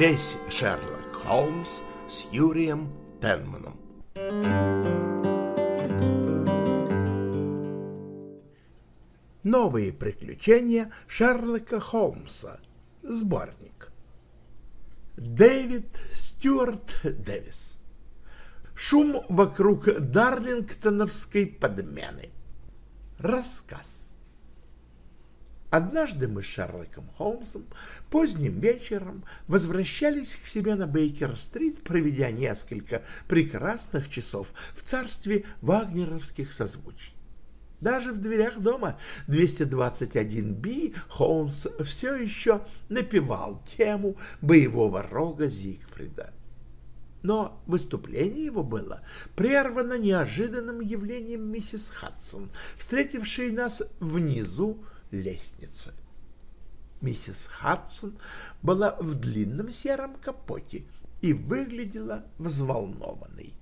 Весь Шерлок Холмс с Юрием Пенманом. Новые приключения Шерлока Холмса. Сборник. Дэвид Стюарт Дэвис. Шум вокруг Дарлингтоновской подмены. Рассказ. Однажды мы с Шерлоком Холмсом поздним вечером возвращались к себе на Бейкер-стрит, проведя несколько прекрасных часов в царстве вагнеровских созвучий. Даже в дверях дома 221-би Холмс все еще напевал тему боевого рога Зигфрида. Но выступление его было прервано неожиданным явлением миссис Хадсон, встретившей нас внизу лестницы. Миссис Хадсон была в длинном сером капоте и выглядела взволнованной.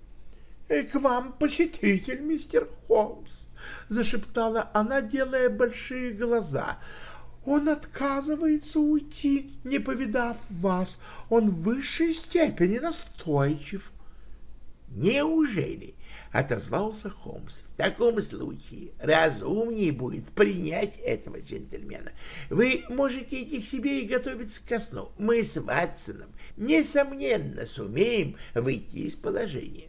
«Э, — К вам посетитель, мистер Холмс, — зашептала она, делая большие глаза. — Он отказывается уйти, не повидав вас. Он в высшей степени настойчив. — Неужели? — отозвался Холмс. — В таком случае разумнее будет принять этого джентльмена. Вы можете идти к себе и готовиться ко сну. Мы с Ватсоном, несомненно, сумеем выйти из положения.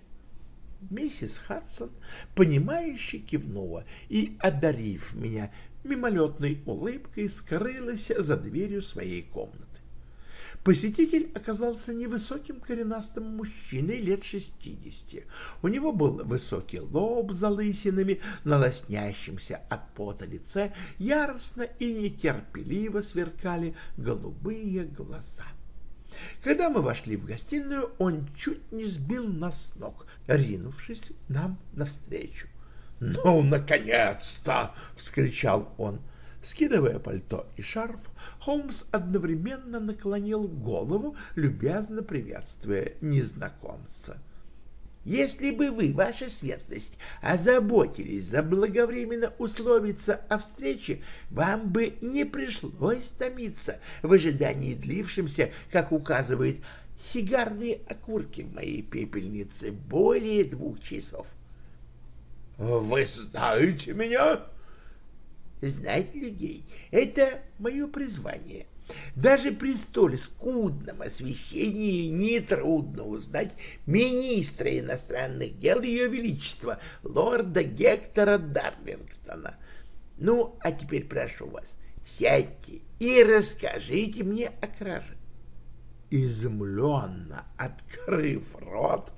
Миссис Хадсон, понимающе кивнула и, одарив меня мимолетной улыбкой, скрылась за дверью своей комнаты. Посетитель оказался невысоким коренастым мужчиной лет шестидесяти. У него был высокий лоб с залысинами, на от пота лице яростно и нетерпеливо сверкали голубые глаза. Когда мы вошли в гостиную, он чуть не сбил нас с ног, ринувшись нам навстречу. «Ну, наконец-то!» — вскричал он. Скидывая пальто и шарф, Холмс одновременно наклонил голову, любезно приветствуя незнакомца. Если бы вы, ваша светлость, озаботились заблаговременно условиться о встрече, вам бы не пришлось томиться в ожидании длившимся, как указывают сигарные окурки в моей пепельнице, более двух часов. — Вы знаете меня? — Знать людей — это мое призвание. — даже при столь скудном освещении нетрудно узнать министра иностранных дел Ее Величества, лорда Гектора Дарлингтона. Ну, а теперь прошу вас, сядьте и расскажите мне о краже. Изумленно открыв рот,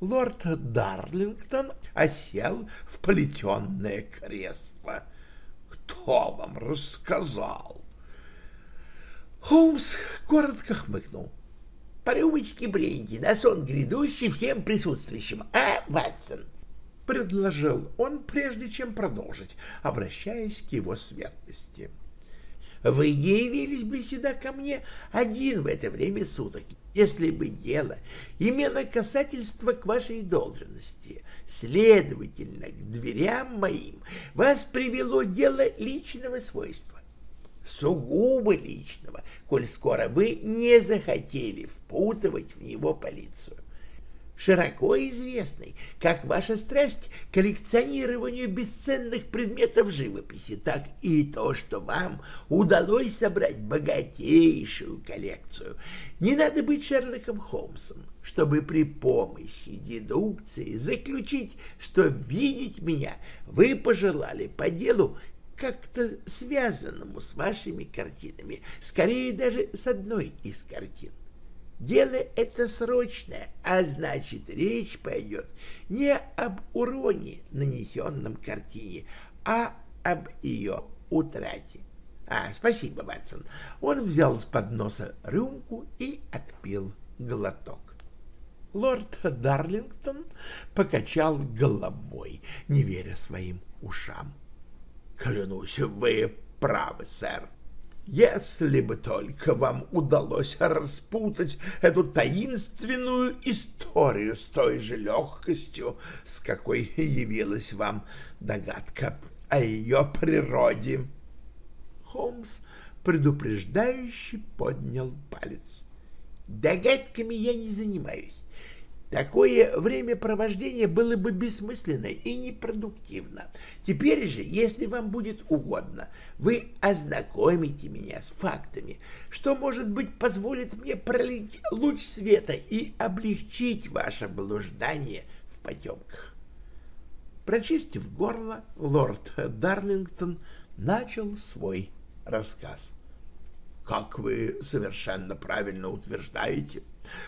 лорд Дарлингтон осел в плетенное кресло. Кто вам рассказал? Холмс коротко хмыкнул. «По рюмочке бренди на сон грядущий всем присутствующим, а, Ватсон?» — предложил он, прежде чем продолжить, обращаясь к его светлости. «Вы не явились бы сюда ко мне один в это время суток, если бы дело имело касательство к вашей должности. Следовательно, к дверям моим вас привело дело личного свойства сугубо личного, коль скоро вы не захотели впутывать в него полицию. Широко известный, как ваша страсть к коллекционированию бесценных предметов живописи, так и то, что вам удалось собрать богатейшую коллекцию. Не надо быть Шерлоком Холмсом, чтобы при помощи дедукции заключить, что видеть меня вы пожелали по делу как-то связанному с вашими картинами, скорее даже с одной из картин. Дело это срочное, а значит, речь пойдет не об уроне, нанесенном картине, а об ее утрате. А, спасибо, Ватсон. Он взял с подноса рюмку и отпил глоток. Лорд Дарлингтон покачал головой, не веря своим ушам. Клянусь, вы правы, сэр. Если бы только вам удалось распутать эту таинственную историю с той же легкостью, с какой явилась вам догадка о ее природе. Холмс предупреждающе поднял палец. Догадками я не занимаюсь. Такое времяпровождение было бы бессмысленно и непродуктивно. Теперь же, если вам будет угодно, вы ознакомите меня с фактами, что, может быть, позволит мне пролить луч света и облегчить ваше блуждание в потемках. Прочистив горло, лорд Дарлингтон начал свой рассказ. Как вы совершенно правильно утверждаете,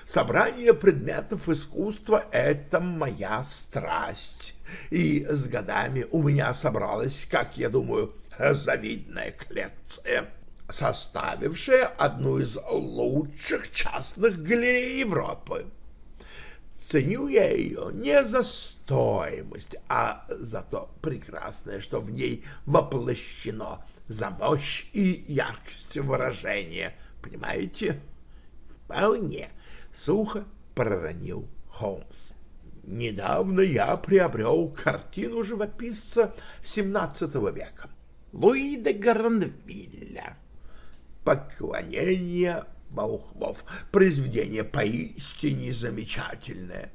собрание предметов искусства — это моя страсть. И с годами у меня собралась, как я думаю, завидная коллекция, составившая одну из лучших частных галерей Европы. Ценю я ее не за стоимость, а за то прекрасное, что в ней воплощено — за мощь и яркость выражения. Понимаете? Вполне сухо проронил Холмс. Недавно я приобрел картину живописца XVII века Луи де Гранвилля «Поклонение волхвов». Произведение поистине замечательное.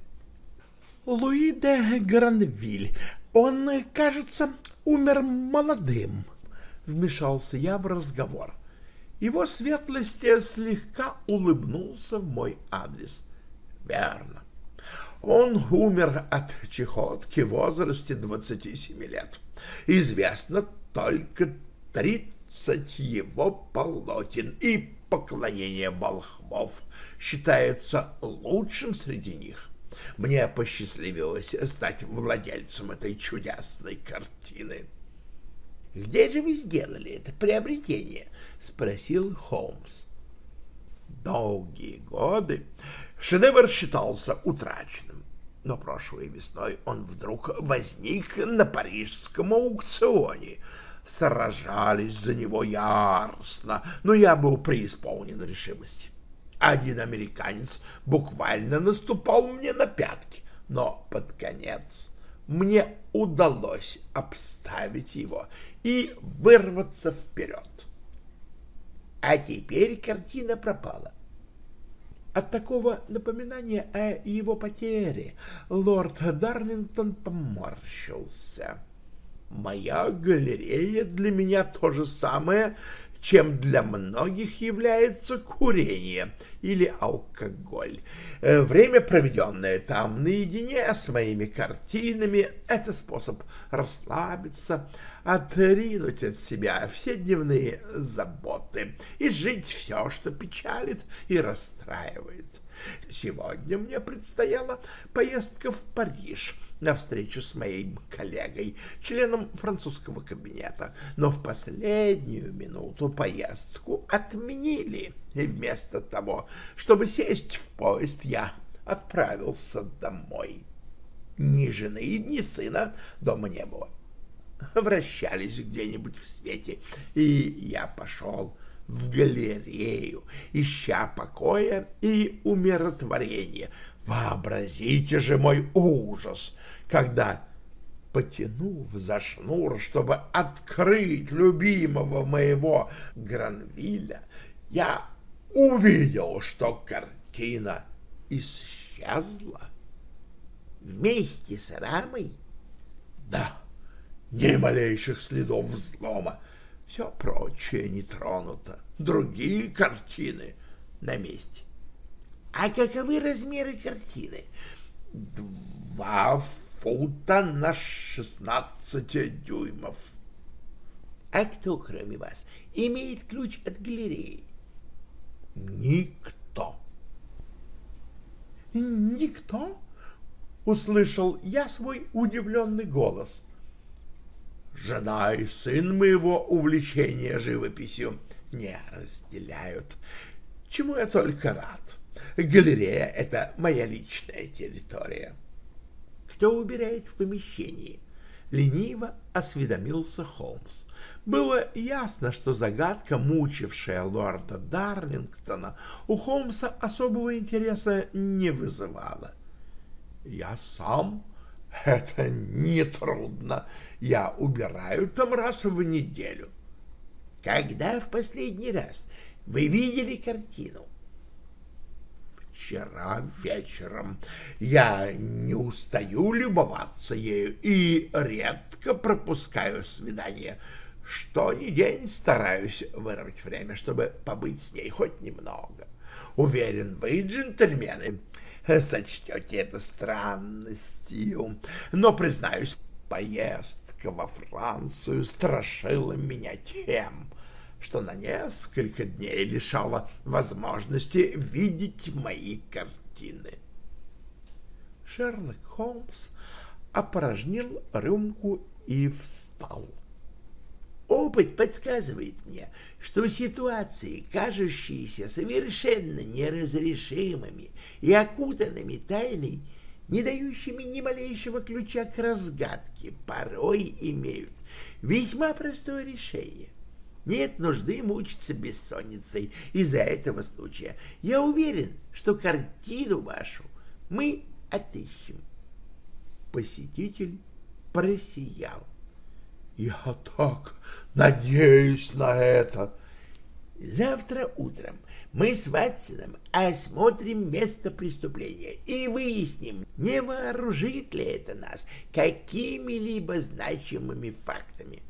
Луи де Гранвиль, он, кажется, умер молодым, вмешался я в разговор. Его светлость слегка улыбнулся в мой адрес. Верно. Он умер от чехотки в возрасте 27 лет. Известно только 30 его полотен, и поклонение волхвов считается лучшим среди них. Мне посчастливилось стать владельцем этой чудесной картины. «Где же вы сделали это приобретение?» — спросил Холмс. Долгие годы шедевр считался утраченным, но прошлой весной он вдруг возник на парижском аукционе. Сражались за него яростно, но я был преисполнен решимости. Один американец буквально наступал мне на пятки, но под конец мне удалось обставить его и вырваться вперед. А теперь картина пропала. От такого напоминания о его потере лорд Дарлингтон поморщился. Моя галерея для меня то же самое, чем для многих является курение или алкоголь. Э, время, проведенное там наедине с моими картинами, это способ расслабиться, отринуть от себя все дневные заботы и жить все, что печалит и расстраивает. Сегодня мне предстояла поездка в Париж на встречу с моим коллегой, членом французского кабинета, но в последнюю минуту поездку отменили, и вместо того, чтобы сесть в поезд, я отправился домой. Ни жены, ни сына дома не было. Вращались где-нибудь в свете, и я пошел в галерею, ища покоя и умиротворения. Вообразите же мой ужас, когда, потянув за шнур, чтобы открыть любимого моего Гранвиля, я увидел, что картина исчезла. Вместе с рамой? Да, ни малейших следов взлома все прочее не тронуто, другие картины на месте. А каковы размеры картины? Два фута на шестнадцать дюймов. А кто, кроме вас, имеет ключ от галереи? Никто. Никто? Услышал я свой удивленный голос жена и сын моего увлечения живописью не разделяют, чему я только рад. Галерея — это моя личная территория. Кто убирает в помещении? Лениво осведомился Холмс. Было ясно, что загадка, мучившая лорда Дарлингтона, у Холмса особого интереса не вызывала. «Я сам это нетрудно. Я убираю там раз в неделю. Когда в последний раз вы видели картину? вчера вечером. Я не устаю любоваться ею и редко пропускаю свидание. Что ни день стараюсь вырвать время, чтобы побыть с ней хоть немного. Уверен, вы, джентльмены, сочтете это странностью, но, признаюсь, поездка во Францию страшила меня тем, что на несколько дней лишала возможности видеть мои картины. Шерлок Холмс опорожнил рюмку и встал. Опыт подсказывает мне, что ситуации, кажущиеся совершенно неразрешимыми и окутанными тайной, не дающими ни малейшего ключа к разгадке, порой имеют весьма простое решение. Нет нужды мучиться бессонницей из-за этого случая. Я уверен, что картину вашу мы отыщем. Посетитель просиял. Я так надеюсь на это. Завтра утром мы с Ватсоном осмотрим место преступления и выясним, не вооружит ли это нас какими-либо значимыми фактами.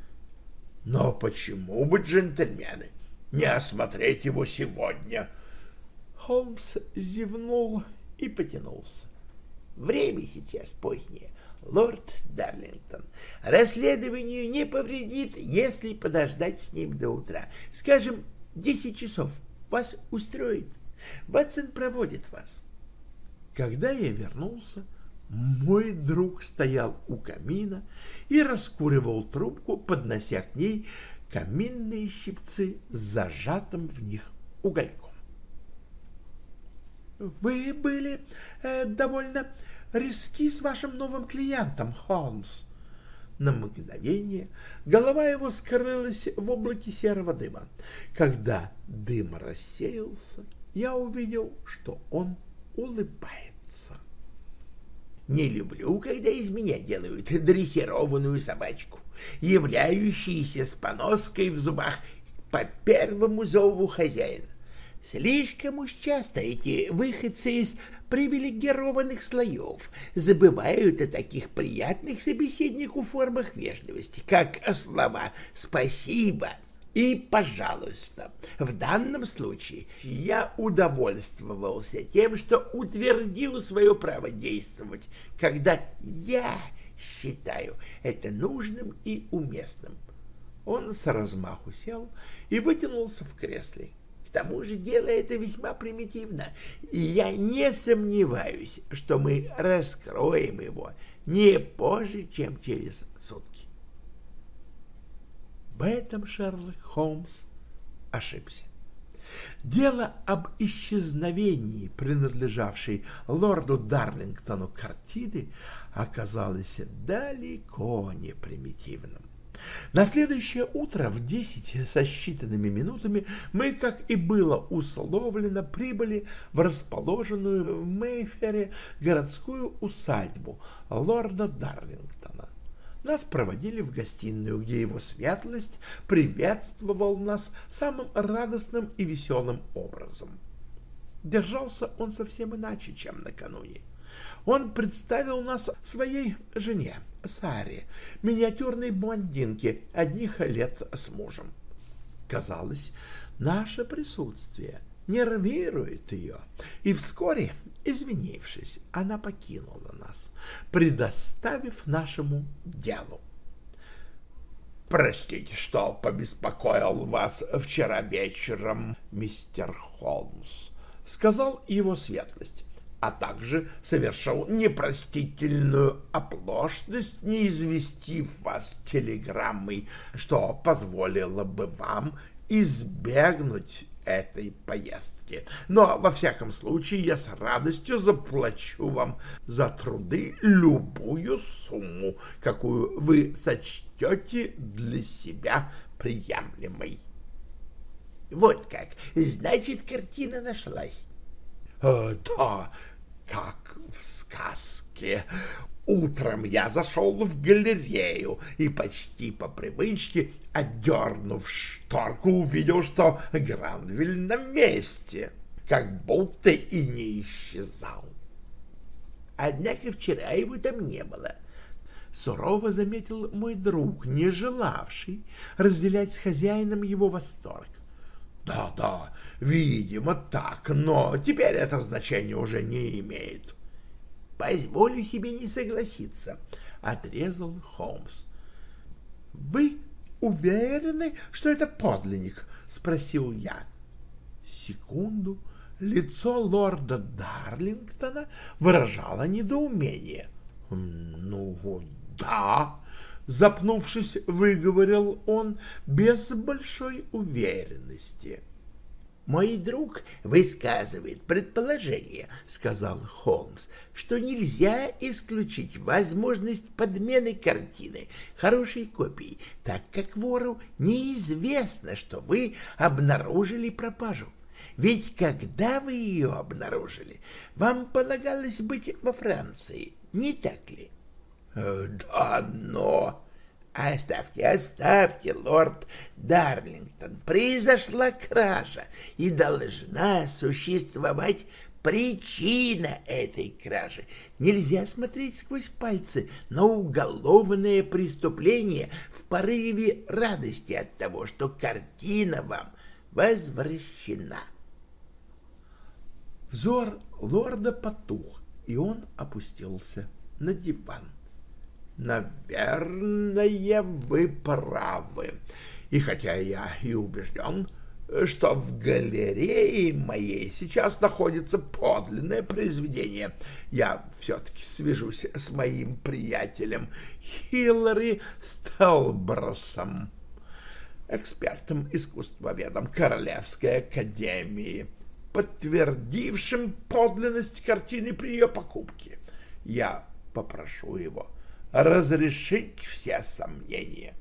Но почему бы, джентльмены, не осмотреть его сегодня? Холмс зевнул и потянулся. Время сейчас позднее лорд Дарлингтон. Расследованию не повредит, если подождать с ним до утра. Скажем, десять часов. Вас устроит. Ватсон проводит вас. Когда я вернулся, мой друг стоял у камина и раскуривал трубку, поднося к ней каминные щипцы с зажатым в них угольком. «Вы были э, довольно риски с вашим новым клиентом, Холмс. На мгновение голова его скрылась в облаке серого дыма. Когда дым рассеялся, я увидел, что он улыбается. Не люблю, когда из меня делают дрессированную собачку, являющуюся с поноской в зубах по первому зову хозяина. Слишком уж часто эти выходцы из привилегированных слоев забывают о таких приятных собеседнику формах вежливости, как слова «спасибо» и «пожалуйста». В данном случае я удовольствовался тем, что утвердил свое право действовать, когда я считаю это нужным и уместным. Он с размаху сел и вытянулся в кресле. К тому же дело это весьма примитивно, и я не сомневаюсь, что мы раскроем его не позже, чем через сутки. В этом Шерлок Холмс ошибся. Дело об исчезновении, принадлежавшей лорду Дарлингтону картины, оказалось далеко не примитивным. На следующее утро в десять со считанными минутами мы, как и было условлено, прибыли в расположенную в Мейфере городскую усадьбу лорда Дарлингтона. Нас проводили в гостиную, где его светлость приветствовал нас самым радостным и веселым образом. Держался он совсем иначе, чем накануне. Он представил нас своей жене, Саре, миниатюрной блондинке, одних лет с мужем. Казалось, наше присутствие нервирует ее, и вскоре, извинившись, она покинула нас, предоставив нашему делу. «Простите, что побеспокоил вас вчера вечером, мистер Холмс», — сказал его светлость а также совершил непростительную оплошность, не известив вас телеграммой, что позволило бы вам избегнуть этой поездки. Но, во всяком случае, я с радостью заплачу вам за труды любую сумму, какую вы сочтете для себя приемлемой. Вот как, значит, картина нашлась. Э, да, как в сказке. Утром я зашел в галерею и почти по привычке, отдернув шторку, увидел, что Гранвиль на месте. как будто и не исчезал. Однако вчера его там не было. Сурово заметил мой друг, не желавший разделять с хозяином его восторг. Да, да, видимо так, но теперь это значение уже не имеет. Позволю себе не согласиться, отрезал Холмс. Вы уверены, что это подлинник? спросил я. Секунду лицо лорда Дарлингтона выражало недоумение. Ну, да, запнувшись, выговорил он без большой уверенности. «Мой друг высказывает предположение, — сказал Холмс, — что нельзя исключить возможность подмены картины хорошей копией, так как вору неизвестно, что вы обнаружили пропажу. Ведь когда вы ее обнаружили, вам полагалось быть во Франции, не так ли? Да, но... Оставьте, оставьте, лорд Дарлингтон. Произошла кража, и должна существовать причина этой кражи. Нельзя смотреть сквозь пальцы на уголовное преступление в порыве радости от того, что картина вам возвращена. Взор лорда потух, и он опустился на диван. Наверное, вы правы. И хотя я и убежден, что в галерее моей сейчас находится подлинное произведение, я все-таки свяжусь с моим приятелем Хиллари Стелбросом, экспертом искусствоведом Королевской академии, подтвердившим подлинность картины при ее покупке. Я попрошу его разрешить все сомнения.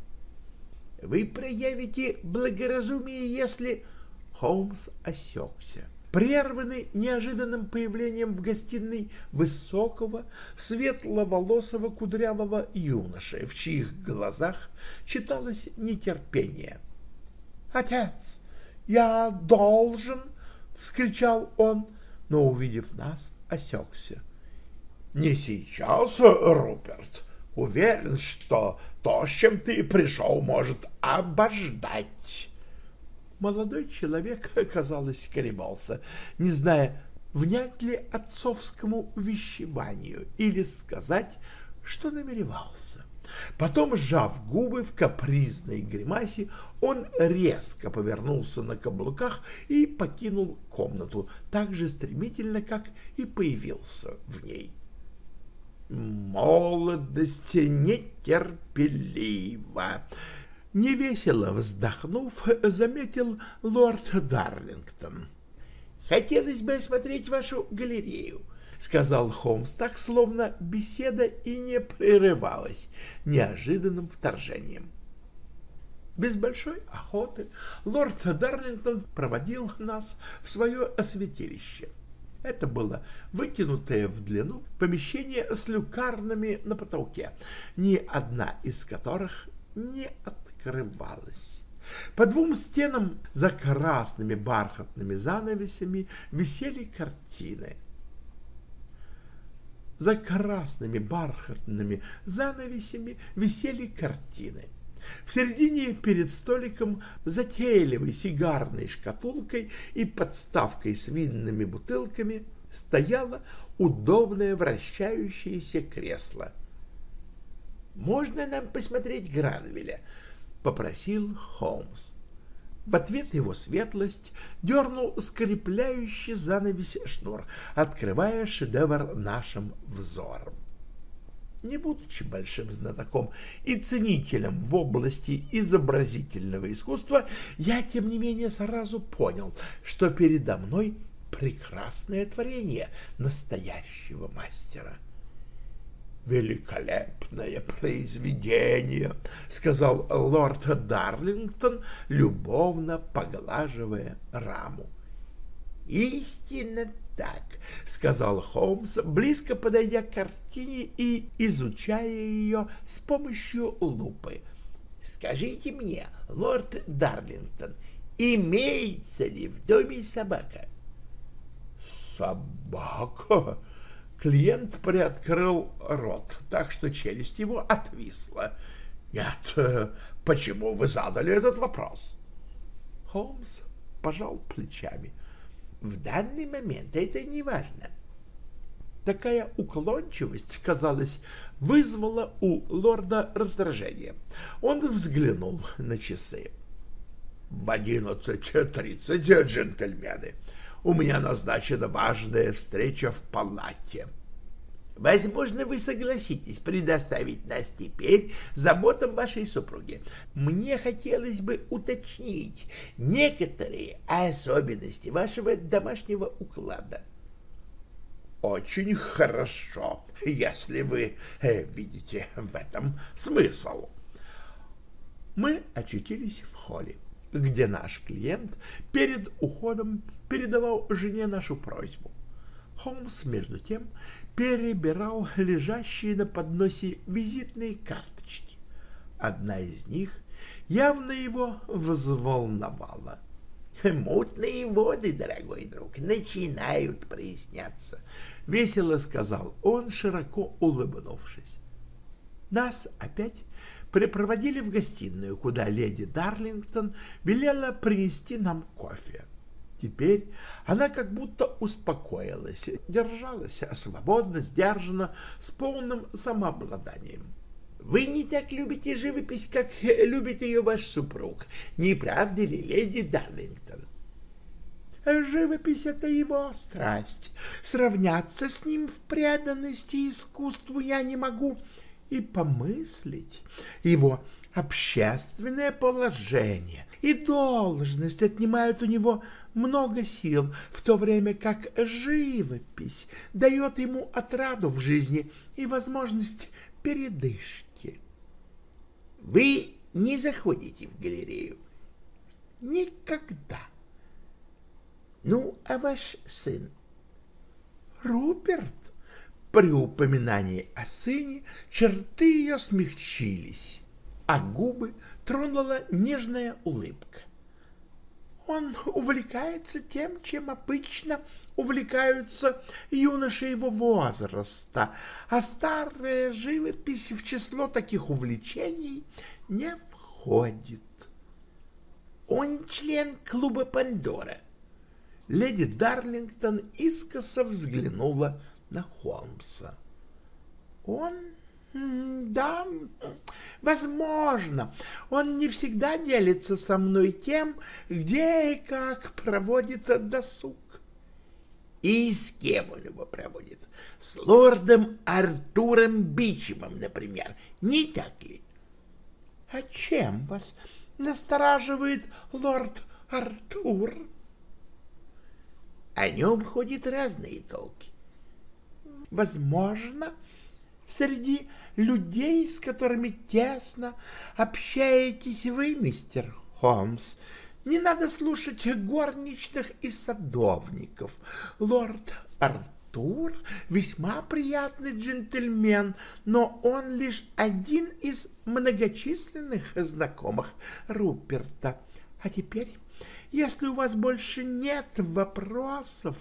Вы проявите благоразумие, если... Холмс осекся, прерванный неожиданным появлением в гостиной высокого, светловолосого кудрявого юноши, в чьих глазах читалось нетерпение. «Отец, я должен!» — вскричал он, но, увидев нас, осекся. «Не сейчас, Руперт!» Уверен, что то, с чем ты пришел, может обождать. Молодой человек, казалось, колебался, не зная, внять ли отцовскому увещеванию или сказать, что намеревался. Потом, сжав губы в капризной гримасе, он резко повернулся на каблуках и покинул комнату так же стремительно, как и появился в ней молодости нетерпелива. Невесело вздохнув, заметил лорд Дарлингтон. «Хотелось бы осмотреть вашу галерею», — сказал Холмс, так словно беседа и не прерывалась неожиданным вторжением. Без большой охоты лорд Дарлингтон проводил нас в свое осветилище. Это было вытянутое в длину помещение с люкарнами на потолке, ни одна из которых не открывалась. По двум стенам за красными бархатными занавесями висели картины. За красными бархатными занавесями висели картины. В середине перед столиком затейливой сигарной шкатулкой и подставкой с винными бутылками стояло удобное вращающееся кресло. «Можно нам посмотреть Гранвеля?» — попросил Холмс. В ответ его светлость дернул скрепляющий занавес шнур, открывая шедевр нашим взором. Не будучи большим знатоком и ценителем в области изобразительного искусства, я, тем не менее, сразу понял, что передо мной прекрасное творение настоящего мастера. «Великолепное произведение!» — сказал лорд Дарлингтон, любовно поглаживая раму. «Истинно так», — сказал Холмс, близко подойдя к картине и изучая ее с помощью лупы. «Скажите мне, лорд Дарлингтон, имеется ли в доме собака?» Собака! Клиент приоткрыл рот, так что челюсть его отвисла. Нет, почему вы задали этот вопрос? Холмс пожал плечами. В данный момент это не важно. Такая уклончивость, казалось, вызвала у лорда раздражение. Он взглянул на часы. «В одиннадцать тридцать, джентльмены, у меня назначена важная встреча в палате». Возможно, вы согласитесь предоставить нас теперь заботам вашей супруги. Мне хотелось бы уточнить некоторые особенности вашего домашнего уклада. Очень хорошо, если вы э, видите в этом смысл. Мы очутились в холле, где наш клиент перед уходом передавал жене нашу просьбу. Холмс, между тем, перебирал лежащие на подносе визитные карточки. Одна из них явно его взволновала. «Мутные воды, дорогой друг, начинают проясняться», — весело сказал он, широко улыбнувшись. Нас опять припроводили в гостиную, куда леди Дарлингтон велела принести нам кофе. Теперь она как будто успокоилась, держалась свободно, сдержанно, с полным самообладанием. Вы не так любите живопись, как любит ее ваш супруг, не правда ли, леди Дарлингтон? Живопись — это его страсть. Сравняться с ним в преданности искусству я не могу и помыслить. Его общественное положение и должность отнимают у него много сил, в то время как живопись дает ему отраду в жизни и возможность передышки. Вы не заходите в галерею? Никогда. Ну, а ваш сын? Руперт? При упоминании о сыне черты ее смягчились, а губы тронула нежная улыбка. Он увлекается тем, чем обычно увлекаются юноши его возраста, а старая живопись в число таких увлечений не входит. Он член клуба Пандора. Леди Дарлингтон искоса взглянула на Холмса. Он да, возможно, он не всегда делится со мной тем, где и как проводит досуг. И с кем он его проводит? С лордом Артуром Бичемом, например, не так ли? А чем вас настораживает лорд Артур? О нем ходят разные толки. Возможно, среди людей, с которыми тесно общаетесь вы, мистер Холмс. Не надо слушать горничных и садовников. Лорд Артур весьма приятный джентльмен, но он лишь один из многочисленных знакомых Руперта. А теперь, если у вас больше нет вопросов...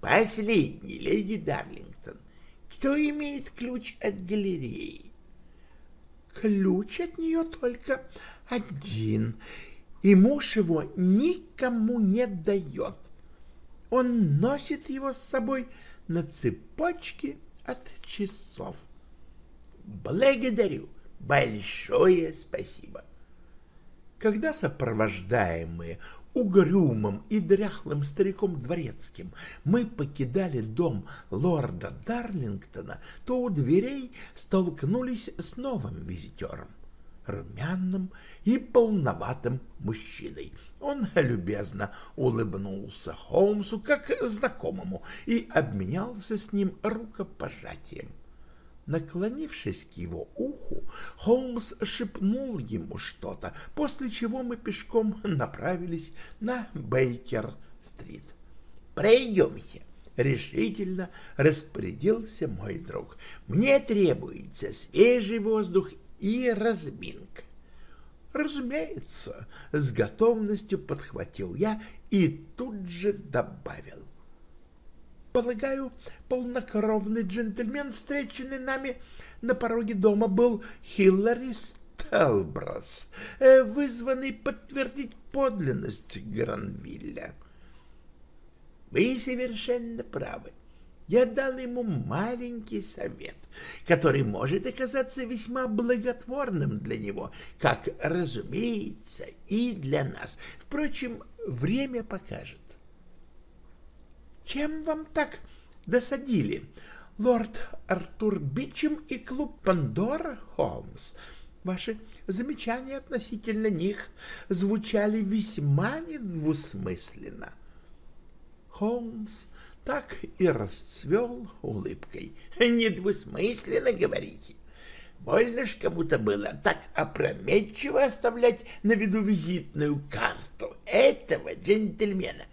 Последний, леди Дарлингтон. Кто имеет ключ от галереи? Ключ от нее только один, и муж его никому не дает. Он носит его с собой на цепочке от часов. Благодарю, большое спасибо. Когда сопровождаемые угрюмым и дряхлым стариком дворецким мы покидали дом лорда Дарлингтона, то у дверей столкнулись с новым визитером, румяным и полноватым мужчиной. Он любезно улыбнулся Холмсу как знакомому и обменялся с ним рукопожатием. Наклонившись к его уху, Холмс шепнул ему что-то, после чего мы пешком направились на Бейкер-стрит. «Пройдемся!» — решительно распорядился мой друг. «Мне требуется свежий воздух и разминка». «Разумеется», — с готовностью подхватил я и тут же добавил. Полагаю, полнокровный джентльмен, встреченный нами на пороге дома, был Хиллари Стелбрас, э, вызванный подтвердить подлинность Гранвилля. Вы совершенно правы. Я дал ему маленький совет, который может оказаться весьма благотворным для него, как, разумеется, и для нас. Впрочем, время покажет. Чем вам так досадили лорд Артур Бичем и клуб Пандора Холмс? Ваши замечания относительно них звучали весьма недвусмысленно. Холмс так и расцвел улыбкой. «Недвусмысленно, говорите? Вольно ж кому-то было так опрометчиво оставлять на виду визитную карту этого джентльмена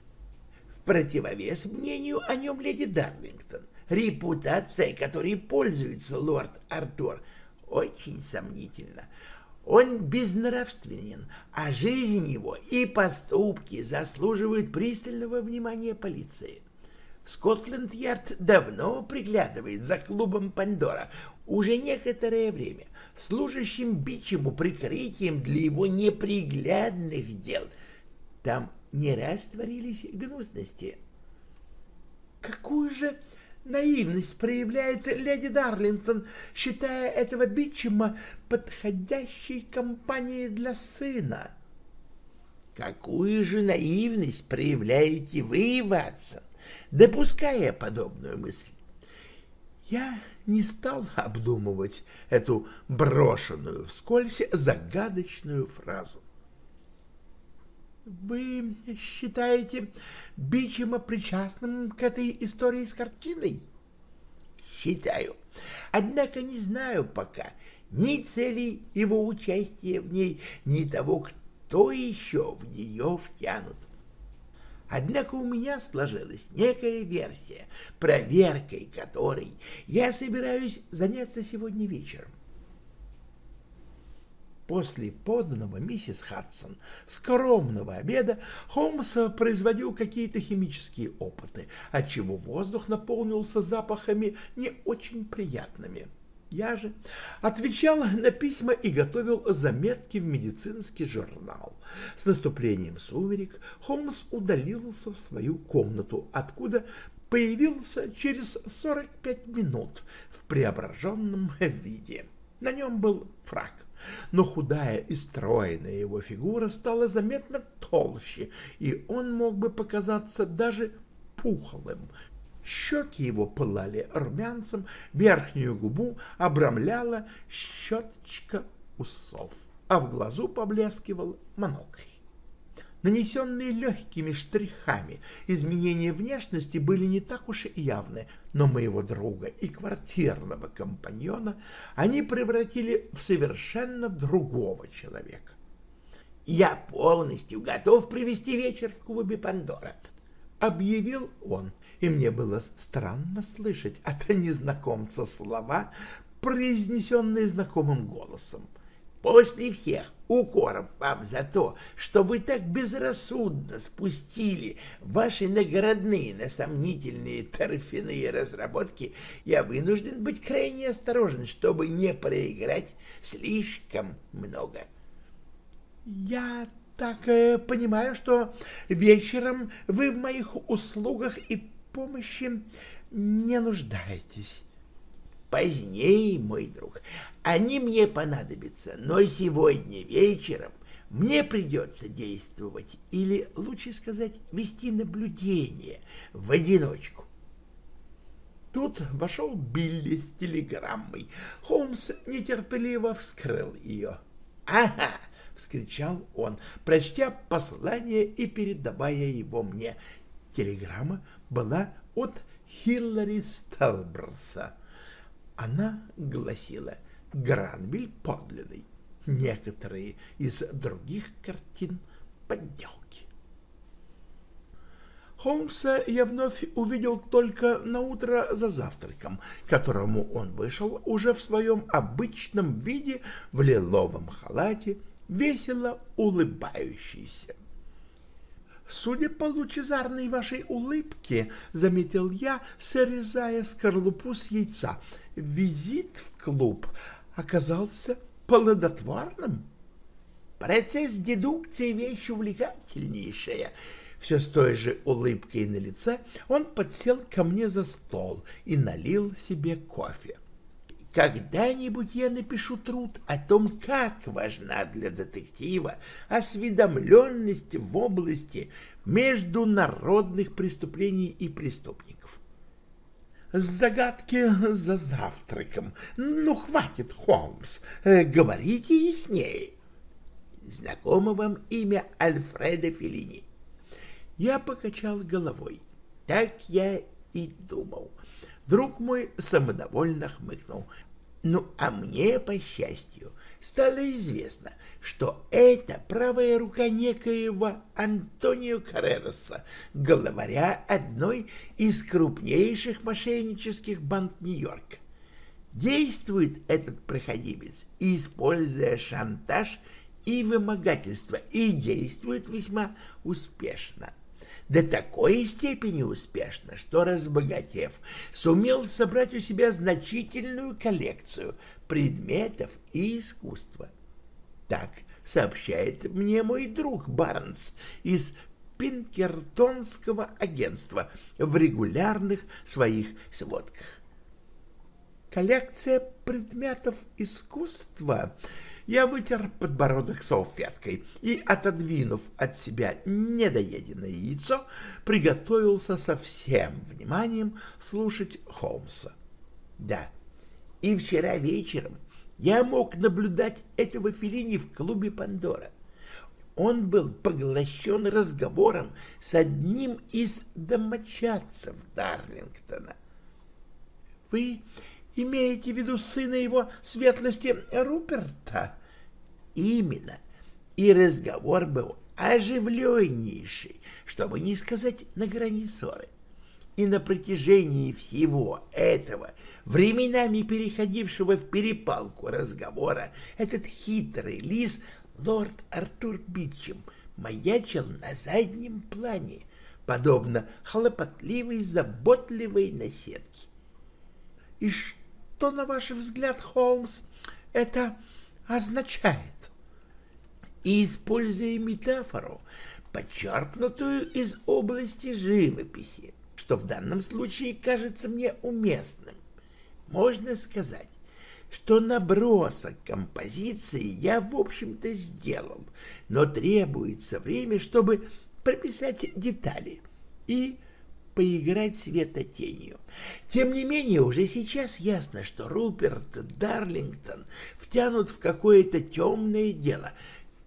противовес мнению о нем леди Дарлингтон. Репутация, которой пользуется лорд Артур, очень сомнительна. Он безнравственен, а жизнь его и поступки заслуживают пристального внимания полиции. Скотленд-Ярд давно приглядывает за клубом Пандора, уже некоторое время, служащим бичему прикрытием для его неприглядных дел. Там не раз творились гнусности. Какую же наивность проявляет леди Дарлингтон, считая этого Бичема подходящей компанией для сына? Какую же наивность проявляете вы, Ватсон, допуская подобную мысль? Я не стал обдумывать эту брошенную вскользь загадочную фразу. Вы считаете Бичема причастным к этой истории с картиной? Считаю. Однако не знаю пока ни целей его участия в ней, ни того, кто еще в нее втянут. Однако у меня сложилась некая версия, проверкой которой я собираюсь заняться сегодня вечером. После поданного миссис Хадсон скромного обеда Холмс производил какие-то химические опыты, отчего воздух наполнился запахами не очень приятными. Я же отвечал на письма и готовил заметки в медицинский журнал. С наступлением сумерек Холмс удалился в свою комнату, откуда появился через 45 минут в преображенном виде. На нем был фраг но худая и стройная его фигура стала заметно толще, и он мог бы показаться даже пухлым. Щеки его пылали румянцем, верхнюю губу обрамляла щеточка усов, а в глазу поблескивал монокль нанесенные легкими штрихами. Изменения внешности были не так уж и явны, но моего друга и квартирного компаньона они превратили в совершенно другого человека. «Я полностью готов провести вечер в клубе Пандора», — объявил он, и мне было странно слышать от незнакомца слова, произнесенные знакомым голосом. После всех укоров вам за то, что вы так безрассудно спустили ваши наградные на сомнительные торфяные разработки, я вынужден быть крайне осторожен, чтобы не проиграть слишком много. Я так э, понимаю, что вечером вы в моих услугах и помощи не нуждаетесь. Позднее, мой друг, они мне понадобятся, но сегодня вечером мне придется действовать, или, лучше сказать, вести наблюдение в одиночку. Тут вошел Билли с телеграммой. Холмс нетерпеливо вскрыл ее. «Ага!» — вскричал он, прочтя послание и передавая его мне. Телеграмма была от Хиллари Стелберса. Она гласила «Гранвиль подлинный». Некоторые из других картин — подделки. Холмса я вновь увидел только на утро за завтраком, которому он вышел уже в своем обычном виде в лиловом халате, весело улыбающийся. Судя по лучезарной вашей улыбке, заметил я, срезая скорлупу с яйца, визит в клуб оказался плодотворным. Процесс дедукции — вещь увлекательнейшая. Все с той же улыбкой на лице он подсел ко мне за стол и налил себе кофе. Когда-нибудь я напишу труд о том, как важна для детектива осведомленность в области международных преступлений и преступников. Загадки за завтраком. Ну, хватит, Холмс, э, говорите яснее. Знакомо вам имя Альфреда Феллини? Я покачал головой. Так я и думал. Друг мой самодовольно хмыкнул. Ну, а мне, по счастью, стало известно, что это правая рука некоего Антонио Каррероса, главаря одной из крупнейших мошеннических банд Нью-Йорка. Действует этот проходимец, используя шантаж и вымогательство, и действует весьма успешно до такой степени успешно, что, разбогатев, сумел собрать у себя значительную коллекцию предметов и искусства. Так сообщает мне мой друг Барнс из Пинкертонского агентства в регулярных своих сводках. Коллекция предметов искусства я вытер подбородок салфеткой и, отодвинув от себя недоеденное яйцо, приготовился со всем вниманием слушать Холмса. Да, и вчера вечером я мог наблюдать этого Феллини в клубе «Пандора». Он был поглощен разговором с одним из домочадцев Дарлингтона. «Вы имеете в виду сына его светлости Руперта? Именно. И разговор был оживленнейший, чтобы не сказать на грани ссоры. И на протяжении всего этого, временами переходившего в перепалку разговора, этот хитрый лис, лорд Артур Бичем, маячил на заднем плане, подобно хлопотливой, заботливой наседке. И что? На ваш взгляд, Холмс, это означает? используя метафору, подчеркнутую из области живописи, что в данном случае кажется мне уместным, можно сказать, что набросок композиции я, в общем-то, сделал, но требуется время, чтобы прописать детали и поиграть светотенью. Тем не менее, уже сейчас ясно, что Руперт Дарлингтон втянут в какое-то темное дело,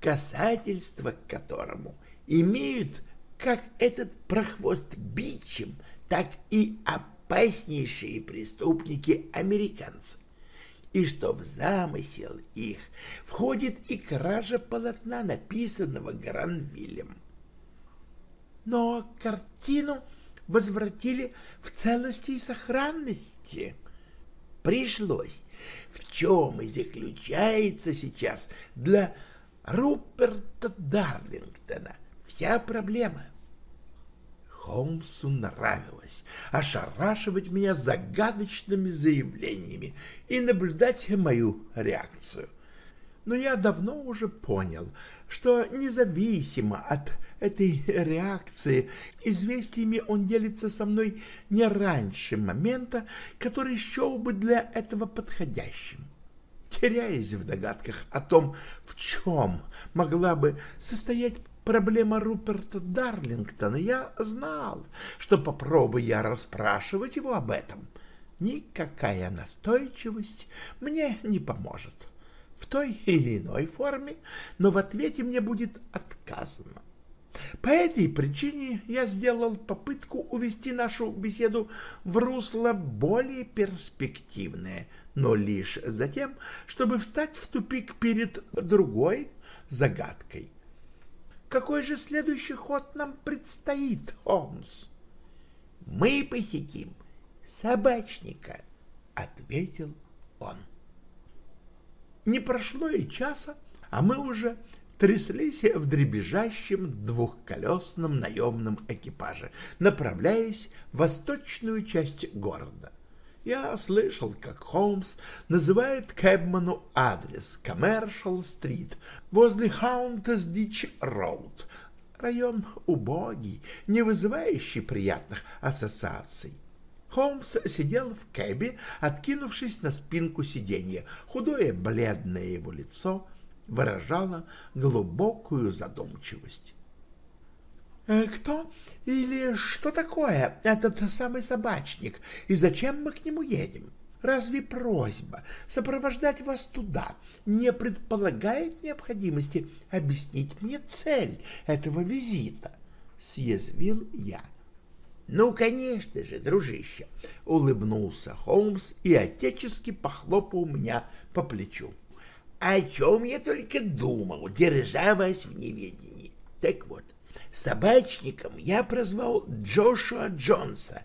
касательство к которому имеют как этот прохвост бичем, так и опаснейшие преступники-американцы и что в замысел их входит и кража полотна, написанного Гранвиллем. Но картину возвратили в целости и сохранности. Пришлось. В чем и заключается сейчас для Руперта Дарлингтона вся проблема. Холмсу нравилось ошарашивать меня загадочными заявлениями и наблюдать мою реакцию. Но я давно уже понял, что независимо от этой реакции известиями он делится со мной не раньше момента, который счел бы для этого подходящим. Теряясь в догадках о том, в чем могла бы состоять проблема Руперта Дарлингтона, я знал, что попробуй я расспрашивать его об этом, никакая настойчивость мне не поможет в той или иной форме, но в ответе мне будет отказано. По этой причине я сделал попытку увести нашу беседу в русло более перспективное, но лишь за тем, чтобы встать в тупик перед другой загадкой. Какой же следующий ход нам предстоит, Холмс? Мы посетим собачника, ответил он. Не прошло и часа, а мы уже тряслись в дребезжащем двухколесном наемном экипаже, направляясь в восточную часть города. Я слышал, как Холмс называет кэбмену адрес Коммершал-стрит возле Хаундсдич-Роуд. Район убогий, не вызывающий приятных ассоциаций. Холмс сидел в кэбе, откинувшись на спинку сиденья. Худое бледное его лицо выражало глубокую задумчивость. «Э, «Кто или что такое этот самый собачник, и зачем мы к нему едем? Разве просьба сопровождать вас туда не предполагает необходимости объяснить мне цель этого визита?» — съязвил я. «Ну, конечно же, дружище!» — улыбнулся Холмс и отечески похлопал меня по плечу. «О чем я только думал, держа вас в неведении. Так вот, собачником я прозвал Джошуа Джонса,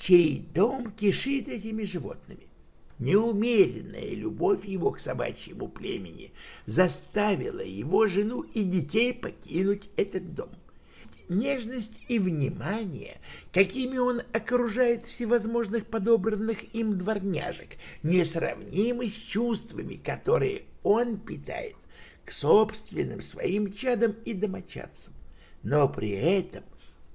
чей дом кишит этими животными. Неумеренная любовь его к собачьему племени заставила его жену и детей покинуть этот дом нежность и внимание, какими он окружает всевозможных подобранных им дворняжек, несравнимы с чувствами, которые он питает к собственным своим чадам и домочадцам. Но при этом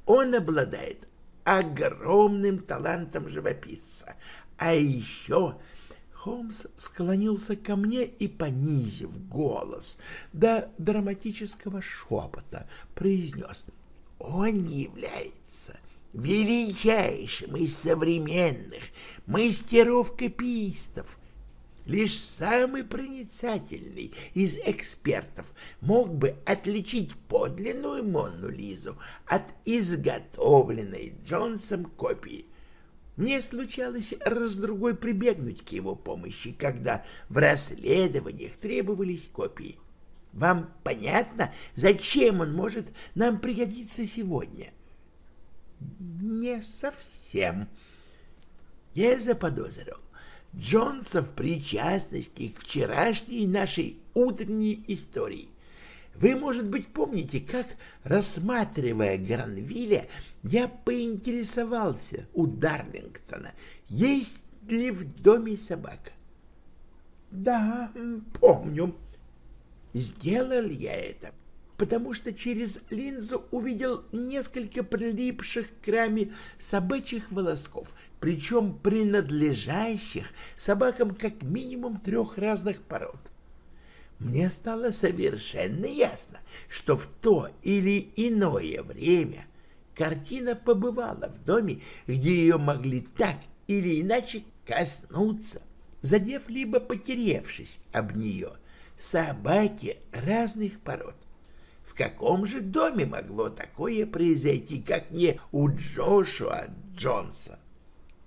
он обладает огромным талантом живописца, а еще Холмс склонился ко мне и, понизив голос до драматического шепота, произнес — он является величайшим из современных мастеров-копиистов. Лишь самый проницательный из экспертов мог бы отличить подлинную Монну Лизу от изготовленной Джонсом копии. Мне случалось раз-другой прибегнуть к его помощи, когда в расследованиях требовались копии. Вам понятно, зачем он может нам пригодиться сегодня? Не совсем. Я заподозрил Джонса в причастности к вчерашней нашей утренней истории. Вы, может быть, помните, как, рассматривая Гранвилля, я поинтересовался у Дарлингтона, есть ли в доме собака. — Да, помню, Сделал я это, потому что через линзу увидел несколько прилипших к раме собачьих волосков, причем принадлежащих собакам как минимум трех разных пород. Мне стало совершенно ясно, что в то или иное время картина побывала в доме, где ее могли так или иначе коснуться, задев либо потеревшись об нее – собаки разных пород. В каком же доме могло такое произойти, как не у Джошуа Джонса,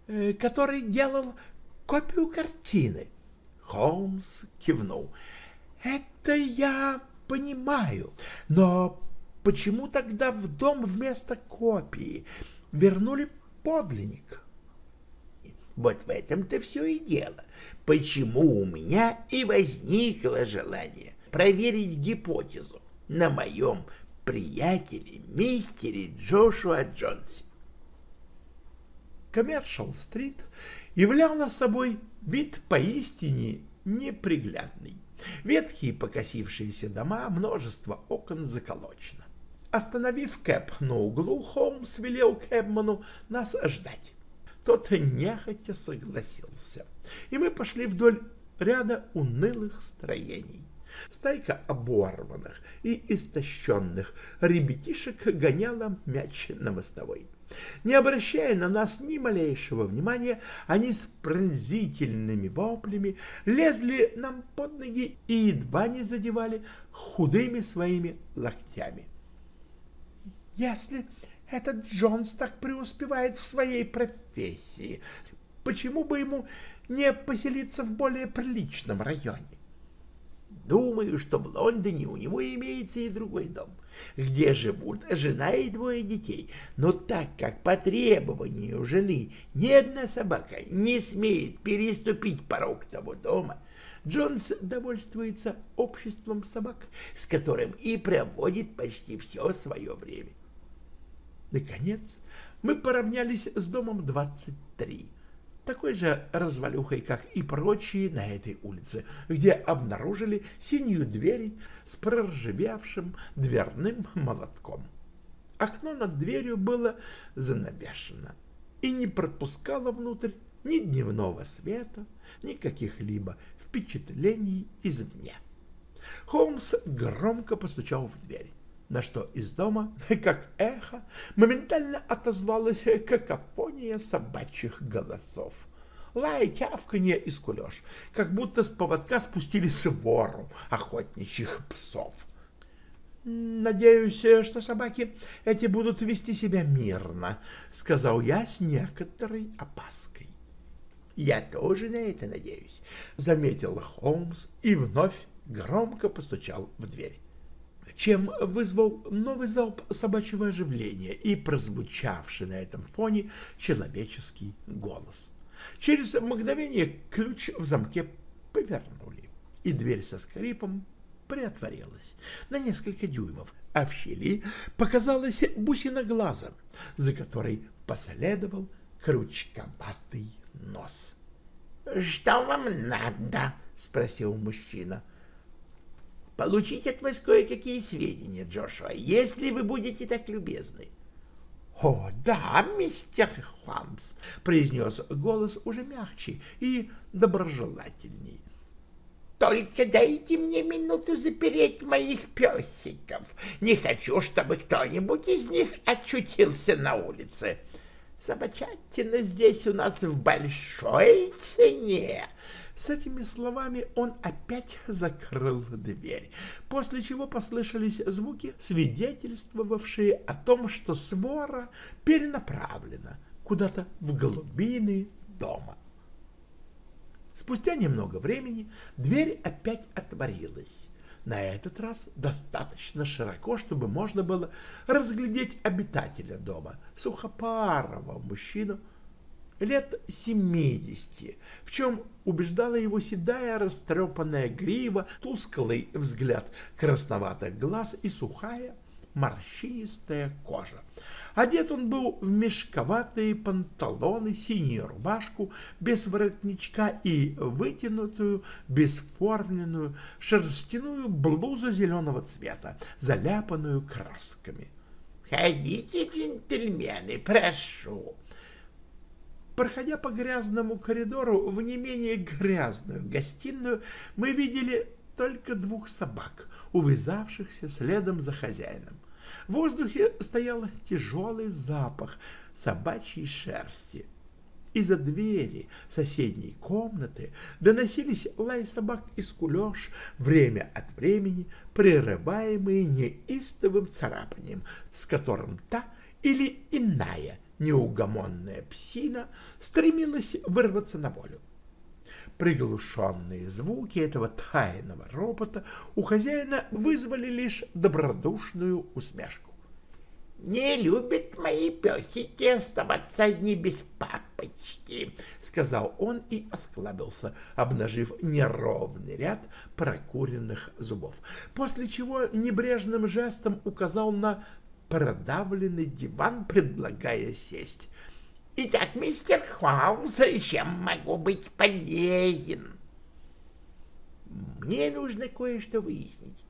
э, который делал копию картины? Холмс кивнул. Это я понимаю, но почему тогда в дом вместо копии вернули подлинник? Вот в этом-то все и дело. Почему у меня и возникло желание проверить гипотезу на моем приятеле мистере Джошуа Джонсе. Коммершал-стрит являла собой вид поистине неприглядный. Ветхие покосившиеся дома, множество окон заколочено. Остановив Кэп на углу, Холмс велел Кэбману нас ждать. Тот нехотя согласился, и мы пошли вдоль ряда унылых строений. Стайка оборванных и истощенных ребятишек гоняла мяч на мостовой. Не обращая на нас ни малейшего внимания, они с пронзительными воплями лезли нам под ноги и едва не задевали худыми своими локтями. «Если этот Джонс так преуспевает в своей профессии. Почему бы ему не поселиться в более приличном районе? Думаю, что в Лондоне у него имеется и другой дом. где живут жена и двое детей. Но так как по требованию жены ни одна собака не смеет переступить порог того дома, Джонс довольствуется обществом собак, с которым и проводит почти все свое время. Наконец, мы поравнялись с домом 23, такой же развалюхой, как и прочие на этой улице, где обнаружили синюю дверь с проржавевшим дверным молотком. Окно над дверью было занавешено и не пропускало внутрь ни дневного света, ни каких-либо впечатлений извне. Холмс громко постучал в дверь на что из дома, как эхо, моментально отозвалась какофония собачьих голосов. Лай, тявканье и скулеж, как будто с поводка спустили свору охотничьих псов. «Надеюсь, что собаки эти будут вести себя мирно», — сказал я с некоторой опаской. «Я тоже на это надеюсь», — заметил Холмс и вновь громко постучал в дверь чем вызвал новый залп собачьего оживления и прозвучавший на этом фоне человеческий голос. Через мгновение ключ в замке повернули, и дверь со скрипом приотворилась на несколько дюймов, а в щели показалась бусина глаза, за которой последовал крючковатый нос. — Что вам надо? — спросил мужчина. — получить от вас кое-какие сведения, Джошуа, если вы будете так любезны. — О, да, мистер Хамс, — произнес голос уже мягче и доброжелательней. — Только дайте мне минуту запереть моих песиков. Не хочу, чтобы кто-нибудь из них очутился на улице. Собачатина здесь у нас в большой цене. С этими словами он опять закрыл дверь, после чего послышались звуки, свидетельствовавшие о том, что свора перенаправлена куда-то в глубины дома. Спустя немного времени дверь опять отворилась. На этот раз достаточно широко, чтобы можно было разглядеть обитателя дома, сухопарого мужчину лет семидесяти, в чем убеждала его седая растрепанная грива, тусклый взгляд красноватых глаз и сухая морщинистая кожа. Одет он был в мешковатые панталоны, синюю рубашку без воротничка и вытянутую бесформенную шерстяную блузу зеленого цвета, заляпанную красками. «Ходите, джентльмены, прошу!» Проходя по грязному коридору в не менее грязную гостиную, мы видели только двух собак, увязавшихся следом за хозяином. В воздухе стоял тяжелый запах собачьей шерсти. Из-за двери соседней комнаты доносились лай собак и скулеж, время от времени прерываемые неистовым царапанием, с которым та или иная неугомонная псина стремилась вырваться на волю. Приглушенные звуки этого тайного ропота у хозяина вызвали лишь добродушную усмешку. «Не любят мои песики оставаться одни без папочки», — сказал он и осклабился, обнажив неровный ряд прокуренных зубов, после чего небрежным жестом указал на продавленный диван, предлагая сесть. «Итак, мистер Холмс, чем могу быть полезен?» «Мне нужно кое-что выяснить».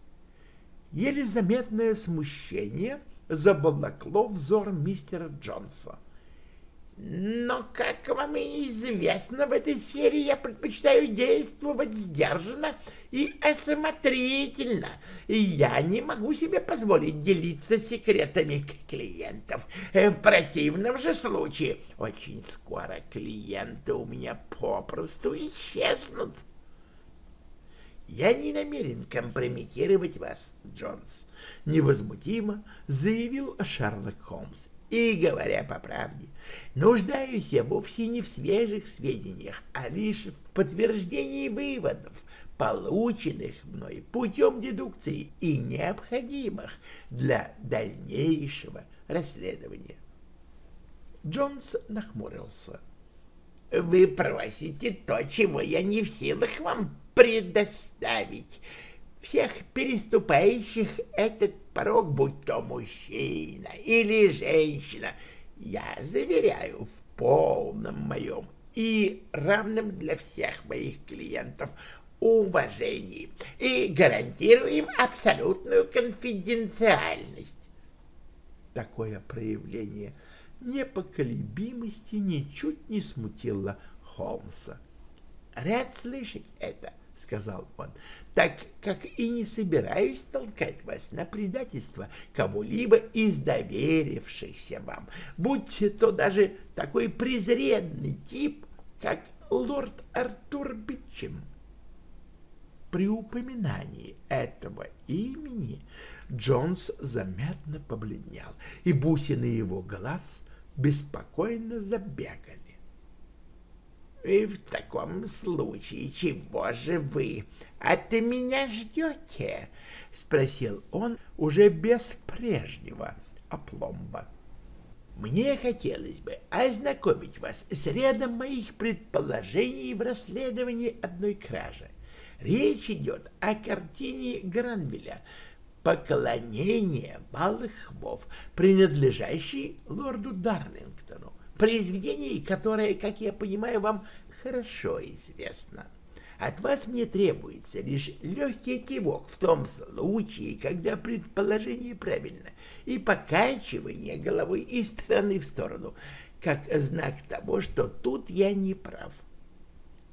Еле заметное смущение заволокло взор мистера Джонса. Но, как вам и известно, в этой сфере я предпочитаю действовать сдержанно и осмотрительно, и я не могу себе позволить делиться секретами клиентов. В противном же случае очень скоро клиенты у меня попросту исчезнут. «Я не намерен компрометировать вас, Джонс», — невозмутимо заявил Шерлок Холмс И, говоря по правде, нуждаюсь я вовсе не в свежих сведениях, а лишь в подтверждении выводов, полученных мной путем дедукции и необходимых для дальнейшего расследования. Джонс нахмурился. «Вы просите то, чего я не в силах вам предоставить. Всех переступающих этот порог, будь то мужчина или женщина, я заверяю в полном моем и равном для всех моих клиентов уважении и гарантирую им абсолютную конфиденциальность. Такое проявление непоколебимости ничуть не смутило Холмса. «Рад слышать это», — сказал он, — «так как и не собираюсь толкать вас на предательство кого-либо из доверившихся вам, будь то даже такой презренный тип, как лорд Артур Бичем». При упоминании этого имени Джонс заметно побледнел, и бусины его глаз беспокойно забегали. «И в таком случае чего же вы от меня ждете?» — спросил он уже без прежнего опломба. «Мне хотелось бы ознакомить вас с рядом моих предположений в расследовании одной кражи. Речь идет о картине Гранвилля «Поклонение балахвов», принадлежащей лорду Дарлингтону, произведение, которое, как я понимаю, вам хорошо известно. От вас мне требуется лишь легкий кивок в том случае, когда предположение правильно, и покачивание головой из стороны в сторону, как знак того, что тут я не прав. —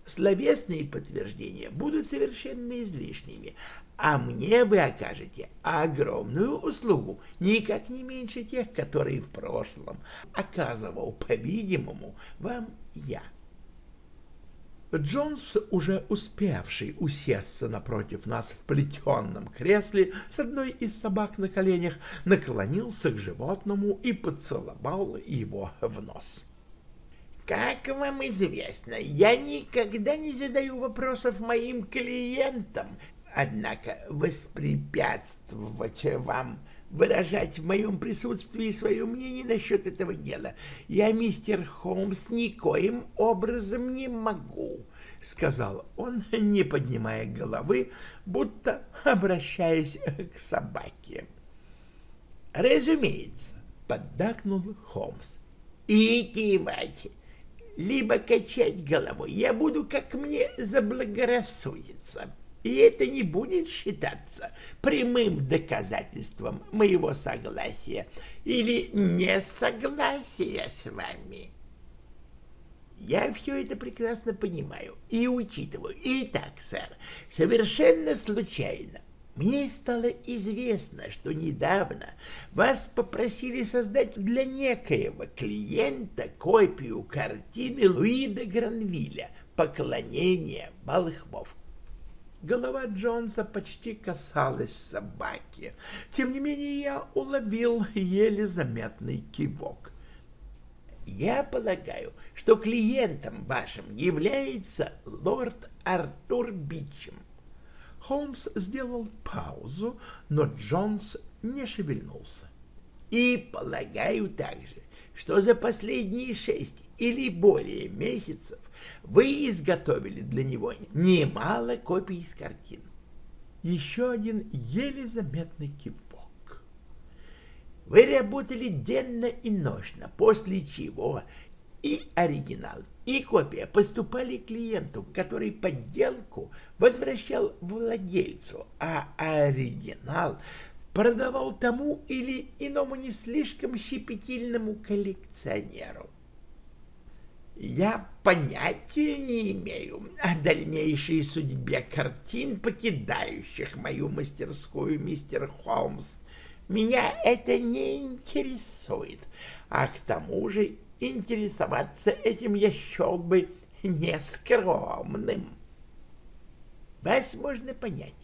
словесные подтверждения будут совершенно излишними, а мне вы окажете огромную услугу, никак не меньше тех, которые в прошлом оказывал, по-видимому, вам я. Джонс, уже успевший усесться напротив нас в плетенном кресле с одной из собак на коленях, наклонился к животному и поцеловал его в нос. Как вам известно, я никогда не задаю вопросов моим клиентам, однако воспрепятствовать вам выражать в моем присутствии свое мнение насчет этого дела я, мистер Холмс, никоим образом не могу, — сказал он, не поднимая головы, будто обращаясь к собаке. — Разумеется, — поддакнул Холмс. — И кивать либо качать головой. Я буду, как мне заблагорассудится. И это не будет считаться прямым доказательством моего согласия или несогласия с вами. Я все это прекрасно понимаю и учитываю. Итак, сэр, совершенно случайно мне стало известно, что недавно вас попросили создать для некоего клиента копию картины Луида Гранвилля «Поклонение балахмов». Голова Джонса почти касалась собаки. Тем не менее я уловил еле заметный кивок. Я полагаю, что клиентом вашим является лорд Артур Бичем. Холмс сделал паузу, но Джонс не шевельнулся. И полагаю также, что за последние шесть или более месяцев вы изготовили для него немало копий из картин. Еще один еле заметный кивок. Вы работали денно и ночно, после чего и оригинал, и копия поступали клиенту, который подделку возвращал владельцу, а оригинал продавал тому или иному не слишком щепетильному коллекционеру. Я понятия не имею о дальнейшей судьбе картин, покидающих мою мастерскую, мистер Холмс. Меня это не интересует, а к тому же интересоваться этим я счел бы нескромным. Вас можно понять.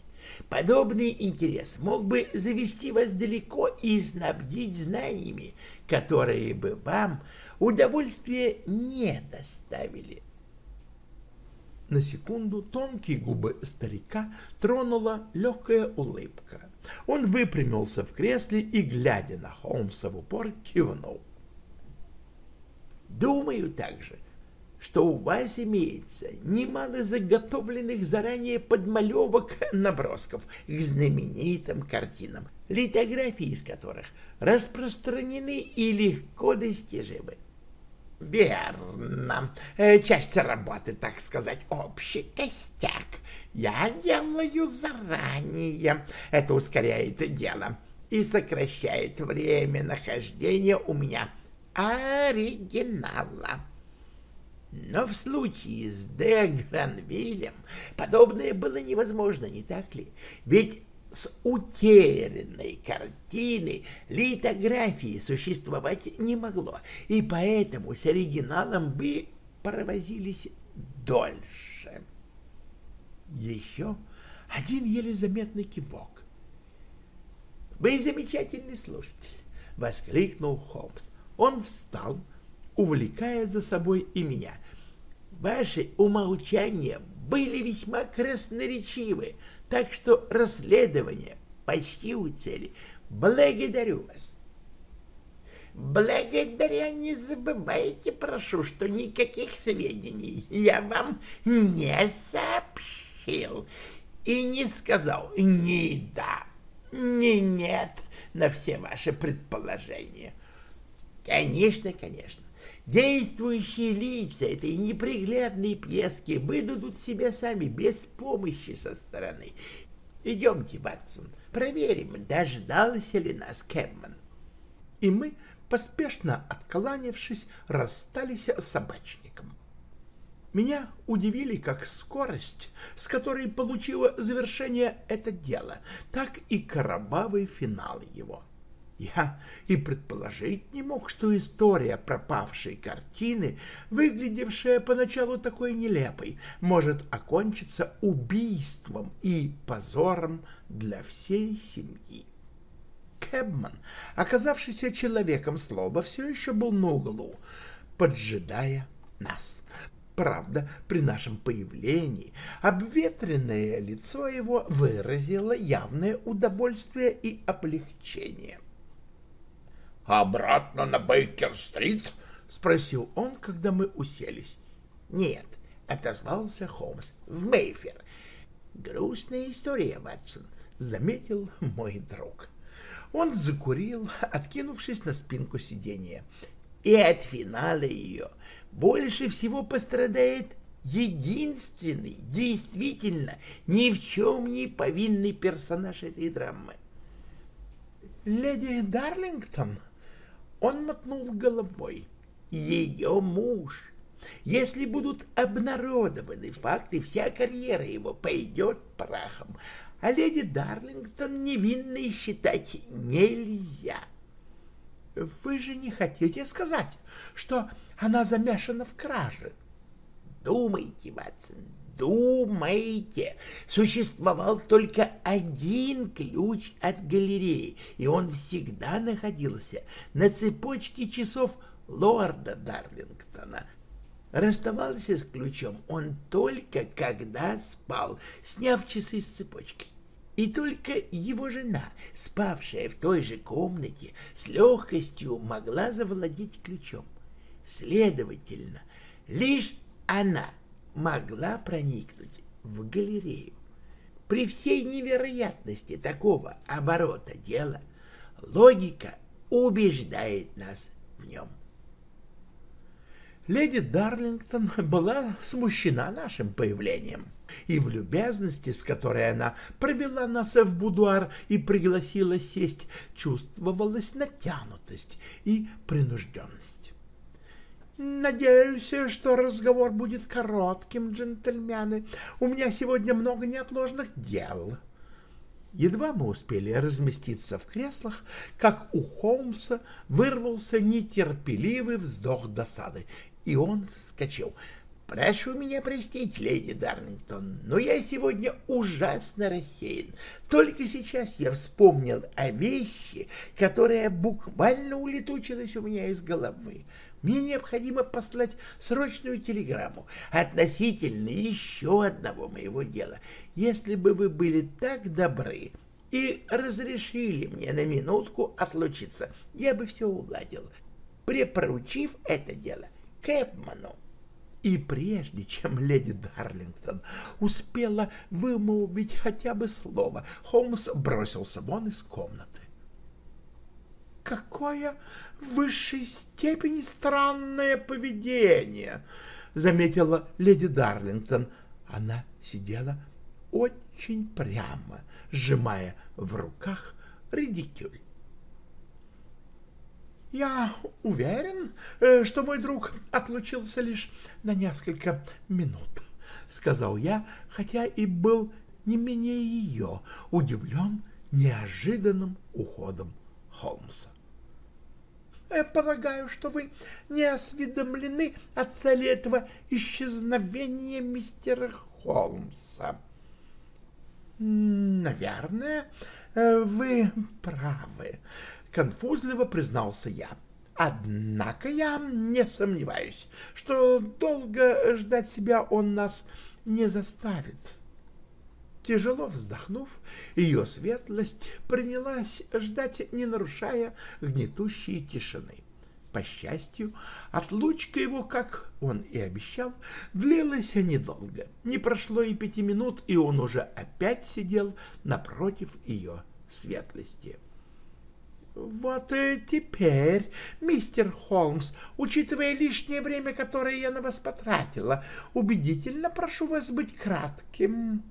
Подобный интерес мог бы завести вас далеко и снабдить знаниями, которые бы вам удовольствия не доставили. На секунду тонкие губы старика тронула легкая улыбка. Он выпрямился в кресле и, глядя на Холмса в упор, кивнул. «Думаю также, что у вас имеется немало заготовленных заранее подмалевок набросков к знаменитым картинам, литографии из которых распространены и легко достижимы. Верно. Э, часть работы, так сказать, общий костяк. Я делаю заранее. Это ускоряет дело и сокращает время нахождения у меня оригинала. Но в случае с Де Гранвилем подобное было невозможно, не так ли? Ведь с утерянной картины литографии существовать не могло, и поэтому с оригиналом вы провозились дольше. Еще один еле заметный кивок. «Вы замечательный слушатель!» — воскликнул Холмс. Он встал, увлекая за собой и меня. «Ваши умолчания были весьма красноречивы, так что расследование почти у цели. Благодарю вас. Благодаря не забывайте, прошу, что никаких сведений я вам не сообщил и не сказал ни да, ни нет на все ваши предположения. Конечно, конечно, Действующие лица этой неприглядной пьески выдадут себя сами без помощи со стороны. Идемте, Ватсон, проверим, дождался ли нас Кэммон. И мы, поспешно откланившись, расстались с собачником. Меня удивили как скорость, с которой получило завершение это дело, так и кровавый финал его. — я и предположить не мог, что история пропавшей картины, выглядевшая поначалу такой нелепой, может окончиться убийством и позором для всей семьи. Кэбман, оказавшийся человеком слова, все еще был на углу, поджидая нас. Правда, при нашем появлении обветренное лицо его выразило явное удовольствие и облегчение. «Обратно на Бейкер-стрит?» — спросил он, когда мы уселись. «Нет», — отозвался Холмс, — «в Мейфер». «Грустная история, Ватсон», — заметил мой друг. Он закурил, откинувшись на спинку сиденья. И от финала ее больше всего пострадает единственный, действительно, ни в чем не повинный персонаж этой драмы. «Леди Дарлингтон?» Он мотнул головой. Ее муж. Если будут обнародованы факты, вся карьера его пойдет прахом, а леди Дарлингтон невинной считать нельзя. Вы же не хотите сказать, что она замешана в краже? Думайте, Ватсон, думайте. Существовал только один ключ от галереи, и он всегда находился на цепочке часов лорда Дарлингтона. Расставался с ключом он только когда спал, сняв часы с цепочкой. И только его жена, спавшая в той же комнате, с легкостью могла завладеть ключом. Следовательно, лишь она — могла проникнуть в галерею. При всей невероятности такого оборота дела логика убеждает нас в нем. Леди Дарлингтон была смущена нашим появлением, и в любезности, с которой она провела нас в будуар и пригласила сесть, чувствовалась натянутость и принужденность. «Надеюсь, что разговор будет коротким, джентльмены. У меня сегодня много неотложных дел». Едва мы успели разместиться в креслах, как у Холмса вырвался нетерпеливый вздох досады, и он вскочил. Прошу меня простить, леди Дарнингтон, но я сегодня ужасно рассеян. Только сейчас я вспомнил о вещи, которая буквально улетучилась у меня из головы. Мне необходимо послать срочную телеграмму относительно еще одного моего дела. Если бы вы были так добры и разрешили мне на минутку отлучиться, я бы все уладил, препоручив это дело Кэпману. И прежде чем леди Дарлингтон успела вымолвить хотя бы слово, Холмс бросился вон из комнаты. «Какое в высшей степени странное поведение!» — заметила леди Дарлингтон. Она сидела очень прямо, сжимая в руках редикюль. Я уверен, э, что мой друг отлучился лишь на несколько минут, — сказал я, хотя и был не менее ее удивлен неожиданным уходом Холмса. «Э, «Полагаю, что вы не осведомлены о цели этого исчезновения мистера Холмса». «Наверное, э, вы правы», конфузливо признался я. Однако я не сомневаюсь, что долго ждать себя он нас не заставит. Тяжело вздохнув, ее светлость принялась ждать, не нарушая гнетущей тишины. По счастью, отлучка его, как он и обещал, длилась недолго. Не прошло и пяти минут, и он уже опять сидел напротив ее светлости. Вот теперь, мистер Холмс, учитывая лишнее время, которое я на вас потратила, убедительно прошу вас быть кратким.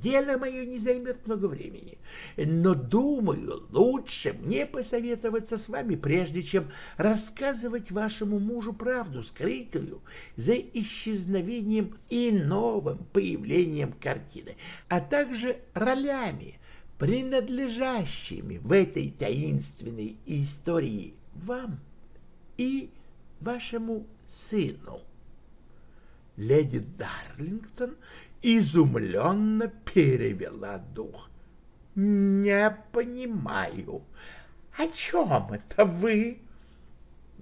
Дело мое не займет много времени, но, думаю, лучше мне посоветоваться с вами, прежде чем рассказывать вашему мужу правду, скрытую за исчезновением и новым появлением картины, а также ролями, принадлежащими в этой таинственной истории вам и вашему сыну. Леди Дарлингтон изумленно перевела дух. «Не понимаю, о чем это вы?»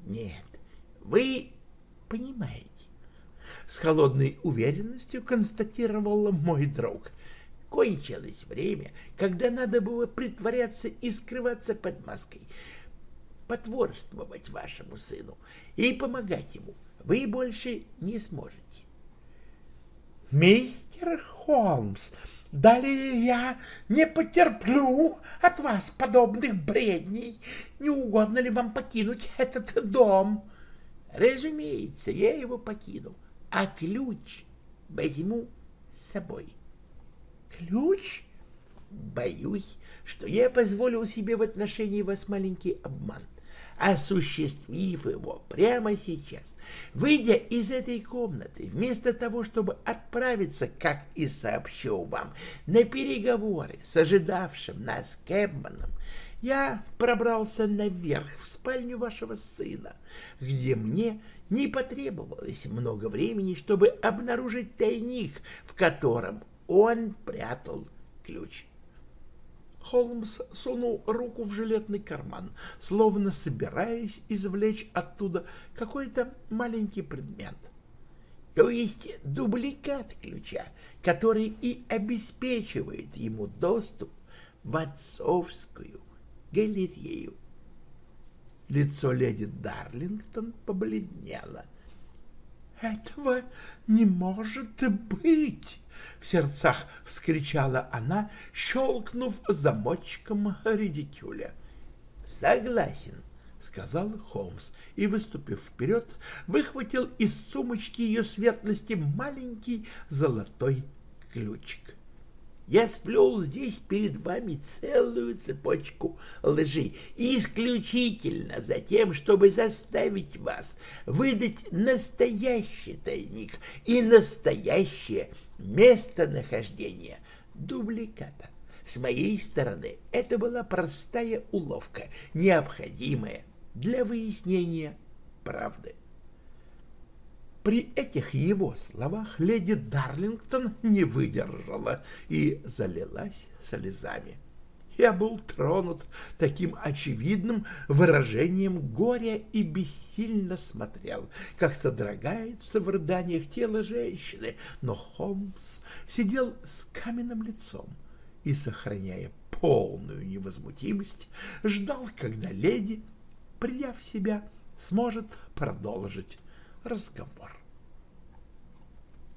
«Нет, вы понимаете», — с холодной уверенностью констатировал мой друг. Кончилось время, когда надо было притворяться и скрываться под маской, потворствовать вашему сыну и помогать ему. Вы больше не сможете. Мистер Холмс, далее я не потерплю от вас подобных бредней. Не угодно ли вам покинуть этот дом? Разумеется, я его покину, а ключ возьму с собой. Ключ? Боюсь, что я позволил себе в отношении вас маленький обман, осуществив его прямо сейчас, выйдя из этой комнаты, вместо того, чтобы отправиться, как и сообщил вам, на переговоры с ожидавшим нас Кэбманом, я пробрался наверх в спальню вашего сына, где мне не потребовалось много времени, чтобы обнаружить тайник, в котором он прятал ключ. Холмс сунул руку в жилетный карман, словно собираясь извлечь оттуда какой-то маленький предмет. То есть дубликат ключа, который и обеспечивает ему доступ в отцовскую галерею. Лицо леди Дарлингтон побледнело. «Этого не может быть!» — в сердцах вскричала она, щелкнув замочком редикюля. «Согласен», — сказал Холмс и, выступив вперед, выхватил из сумочки ее светлости маленький золотой ключик. Я сплел здесь перед вами целую цепочку лжи, исключительно за тем, чтобы заставить вас выдать настоящий тайник и настоящее местонахождение дубликата. С моей стороны это была простая уловка, необходимая для выяснения правды. При этих его словах леди Дарлингтон не выдержала и залилась слезами. Я был тронут таким очевидным выражением горя и бессильно смотрел, как содрогается в рыданиях тело женщины, но Холмс сидел с каменным лицом и, сохраняя полную невозмутимость, ждал, когда леди, придя в себя, сможет продолжить разговор.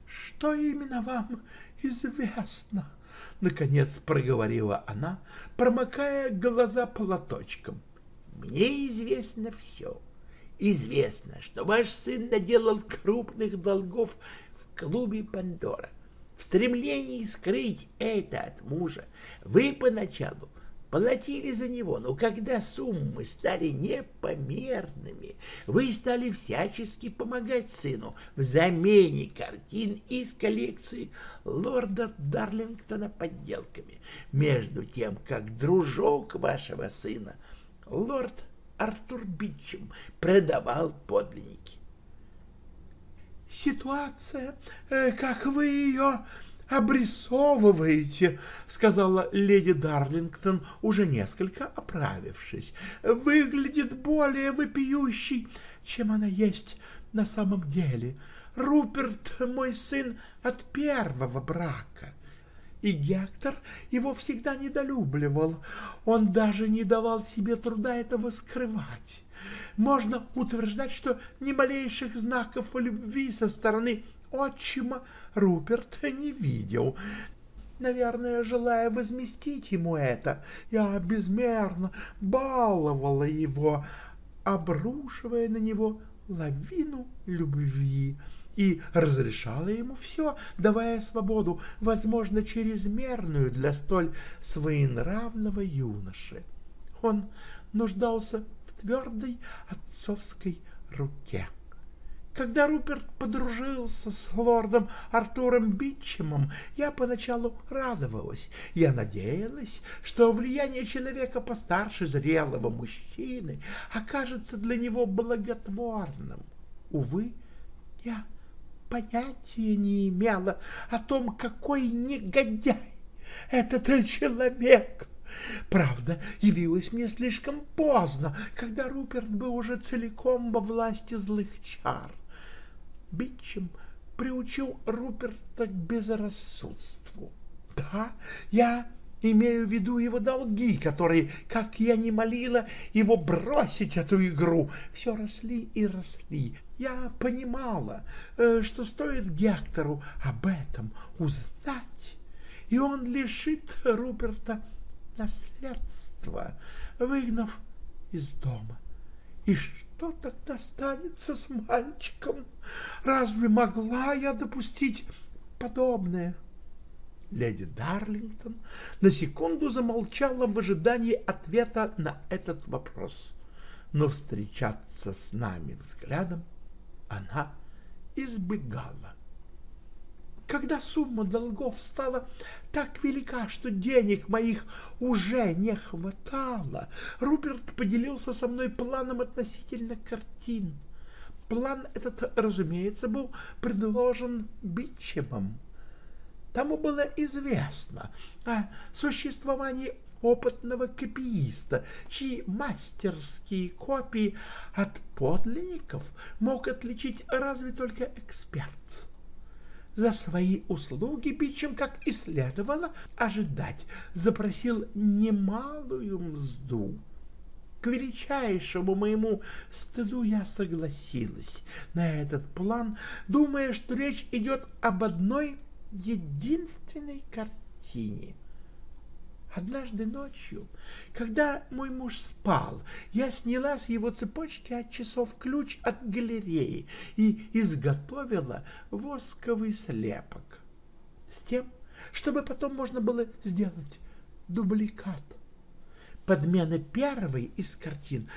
«Что именно вам известно?» — наконец проговорила она, промокая глаза платочком. «Мне известно все. Известно, что ваш сын наделал крупных долгов в клубе Пандора. В стремлении скрыть это от мужа вы поначалу платили за него, но когда суммы стали непомерными, вы стали всячески помогать сыну в замене картин из коллекции лорда Дарлингтона подделками, между тем, как дружок вашего сына, лорд Артур Бичем, продавал подлинники. «Ситуация, э, как вы ее обрисовываете, — сказала леди Дарлингтон, уже несколько оправившись, — выглядит более вопиющей, чем она есть на самом деле. Руперт — мой сын от первого брака, и Гектор его всегда недолюбливал. Он даже не давал себе труда этого скрывать. Можно утверждать, что ни малейших знаков любви со стороны отчима Руперт не видел. Наверное, желая возместить ему это, я безмерно баловала его, обрушивая на него лавину любви и разрешала ему все, давая свободу, возможно, чрезмерную для столь своенравного юноши. Он нуждался в твердой отцовской руке. Когда Руперт подружился с лордом Артуром Бичемом, я поначалу радовалась. Я надеялась, что влияние человека постарше зрелого мужчины окажется для него благотворным. Увы, я понятия не имела о том, какой негодяй этот человек. Правда, явилась мне слишком поздно, когда Руперт был уже целиком во власти злых чар. Бичем приучил Руперта к безрассудству. Да, я имею в виду его долги, которые, как я не молила его бросить эту игру, все росли и росли. Я понимала, э, что стоит Гектору об этом узнать, и он лишит Руперта наследства, выгнав из дома. И что тогда станется с мальчиком? Разве могла я допустить подобное? Леди Дарлингтон на секунду замолчала в ожидании ответа на этот вопрос, но встречаться с нами взглядом она избегала. Когда сумма долгов стала так велика, что денег моих уже не хватало, Руперт поделился со мной планом относительно картин. План этот, разумеется, был предложен Бичемом. Тому было известно о существовании опытного копииста, чьи мастерские копии от подлинников мог отличить разве только эксперт. За свои услуги Бичем, как и следовало ожидать, запросил немалую мзду. К величайшему моему стыду я согласилась на этот план, думая, что речь идет об одной единственной картине. Однажды ночью, когда мой муж спал, я сняла с его цепочки от часов ключ от галереи и изготовила восковый слепок с тем, чтобы потом можно было сделать дубликат. Подмена первой из картин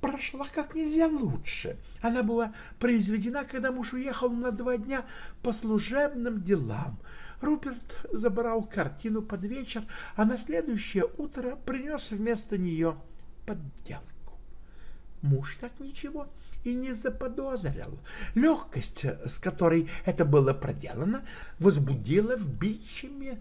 прошла как нельзя лучше. Она была произведена, когда муж уехал на два дня по служебным делам. Руперт забрал картину под вечер, а на следующее утро принес вместо нее подделку. муж так ничего и не заподозрил. Легкость, с которой это было проделано, возбудила в Бичеме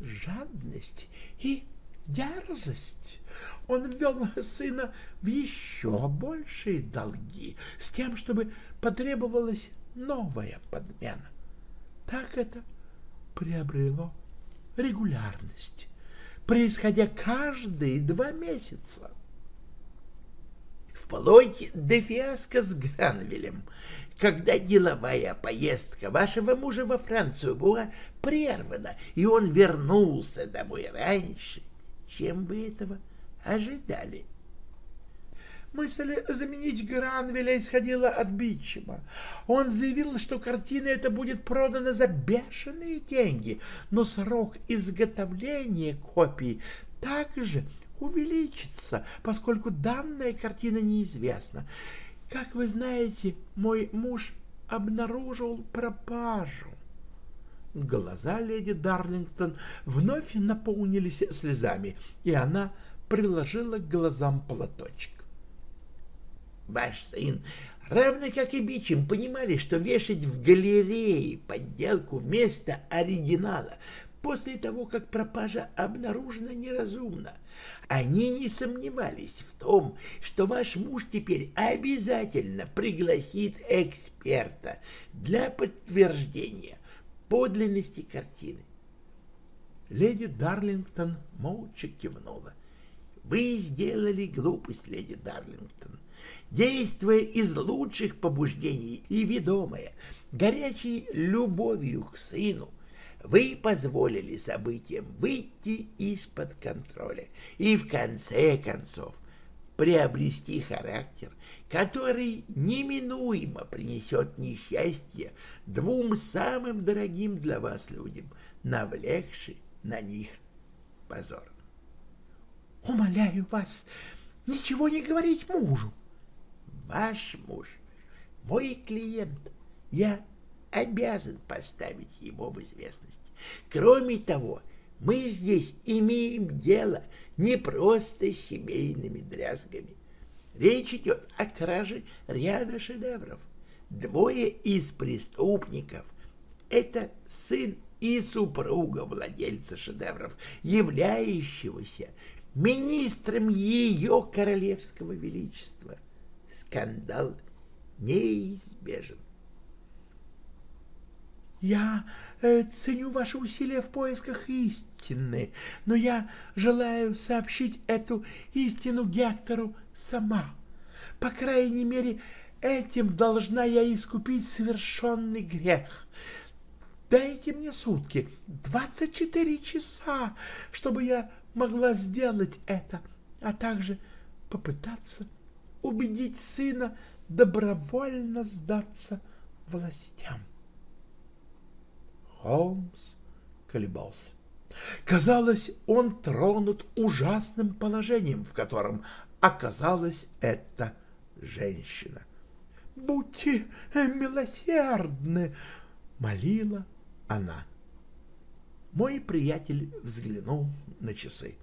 жадность и дерзость. Он ввел сына в еще большие долги, с тем, чтобы потребовалась новая подмена. Так это приобрело регулярность, происходя каждые два месяца. Вплоть до фиаско с Гранвелем, когда деловая поездка вашего мужа во Францию была прервана, и он вернулся домой раньше, чем вы этого ожидали. Мысль заменить Гранвеля исходила от Бичема. Он заявил, что картина эта будет продана за бешеные деньги, но срок изготовления копии также увеличится, поскольку данная картина неизвестна. Как вы знаете, мой муж обнаружил пропажу. Глаза леди Дарлингтон вновь наполнились слезами, и она приложила к глазам платочек. Ваш сын, равно как и Бичем, понимали, что вешать в галерее подделку вместо оригинала после того, как пропажа обнаружена неразумно. Они не сомневались в том, что ваш муж теперь обязательно пригласит эксперта для подтверждения подлинности картины. Леди Дарлингтон молча кивнула. «Вы сделали глупость, леди Дарлингтон действуя из лучших побуждений и ведомая горячей любовью к сыну, вы позволили событиям выйти из-под контроля и в конце концов приобрести характер, который неминуемо принесет несчастье двум самым дорогим для вас людям, навлекший на них позор. «Умоляю вас, ничего не говорить мужу!» Ваш муж мой клиент. Я обязан поставить его в известность. Кроме того, мы здесь имеем дело не просто с семейными дрязгами. Речь идет о краже ряда шедевров. Двое из преступников — это сын и супруга владельца шедевров, являющегося министром ее королевского величества скандал неизбежен. Я э, ценю ваши усилия в поисках истины, но я желаю сообщить эту истину Гектору сама. По крайней мере, этим должна я искупить совершенный грех. Дайте мне сутки, двадцать четыре часа, чтобы я могла сделать это, а также попытаться убедить сына добровольно сдаться властям. Холмс колебался. Казалось, он тронут ужасным положением, в котором оказалась эта женщина. «Будьте милосердны!» — молила она. Мой приятель взглянул на часы.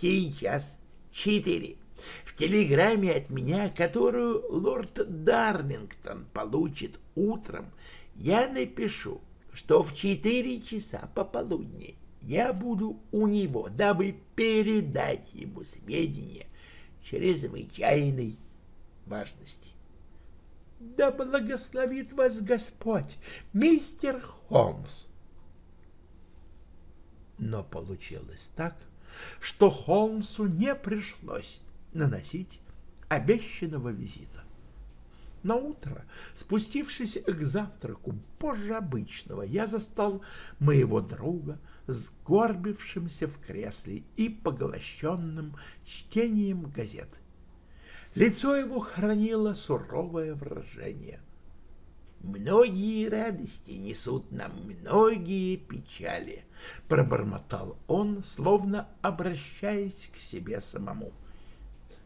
«Сейчас четыре в телеграмме от меня, которую лорд Дарнингтон получит утром, я напишу, что в четыре часа пополудни я буду у него, дабы передать ему сведения чрезвычайной важности. Да благословит вас Господь, мистер Холмс. Но получилось так, что Холмсу не пришлось наносить обещанного визита. На утро, спустившись к завтраку позже обычного, я застал моего друга сгорбившимся в кресле и поглощенным чтением газет. Лицо его хранило суровое выражение. «Многие радости несут нам многие печали», — пробормотал он, словно обращаясь к себе самому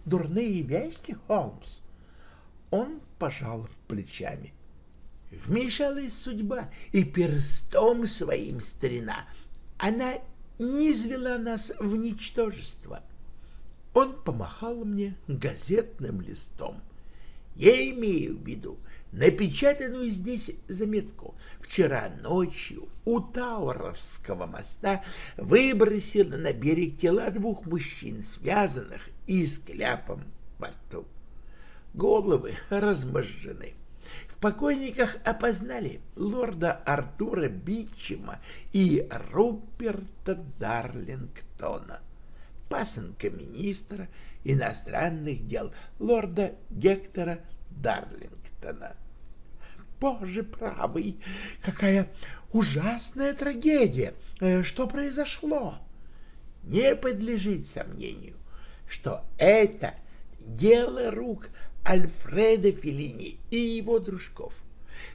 дурные вести, Холмс? Он пожал плечами. Вмешалась судьба, и перстом своим старина она низвела нас в ничтожество. Он помахал мне газетным листом. Я имею в виду напечатанную здесь заметку. Вчера ночью у Тауровского моста выбросило на берег тела двух мужчин, связанных и с кляпом во рту. Головы размозжены. В покойниках опознали лорда Артура Бичема и Руперта Дарлингтона, пасынка министра иностранных дел лорда Гектора Дарлингтона. Боже правый, какая ужасная трагедия! Э, что произошло? Не подлежит сомнению, что это дело рук Альфреда Феллини и его дружков.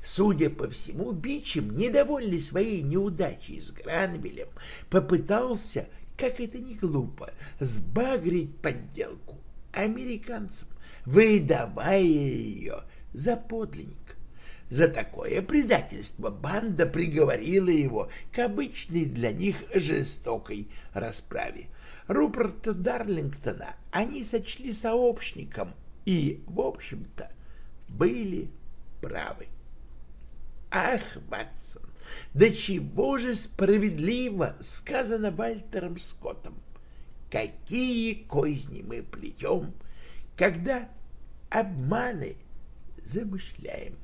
Судя по всему, Бичем, недовольный своей неудачей с Гранвилем, попытался, как это не глупо, сбагрить подделку американцам, выдавая ее за подлинник. За такое предательство банда приговорила его к обычной для них жестокой расправе. Руперта Дарлингтона они сочли сообщником и, в общем-то, были правы. Ах, Ватсон, да чего же справедливо сказано Вальтером Скоттом. Какие козни мы плетем, когда обманы замышляем.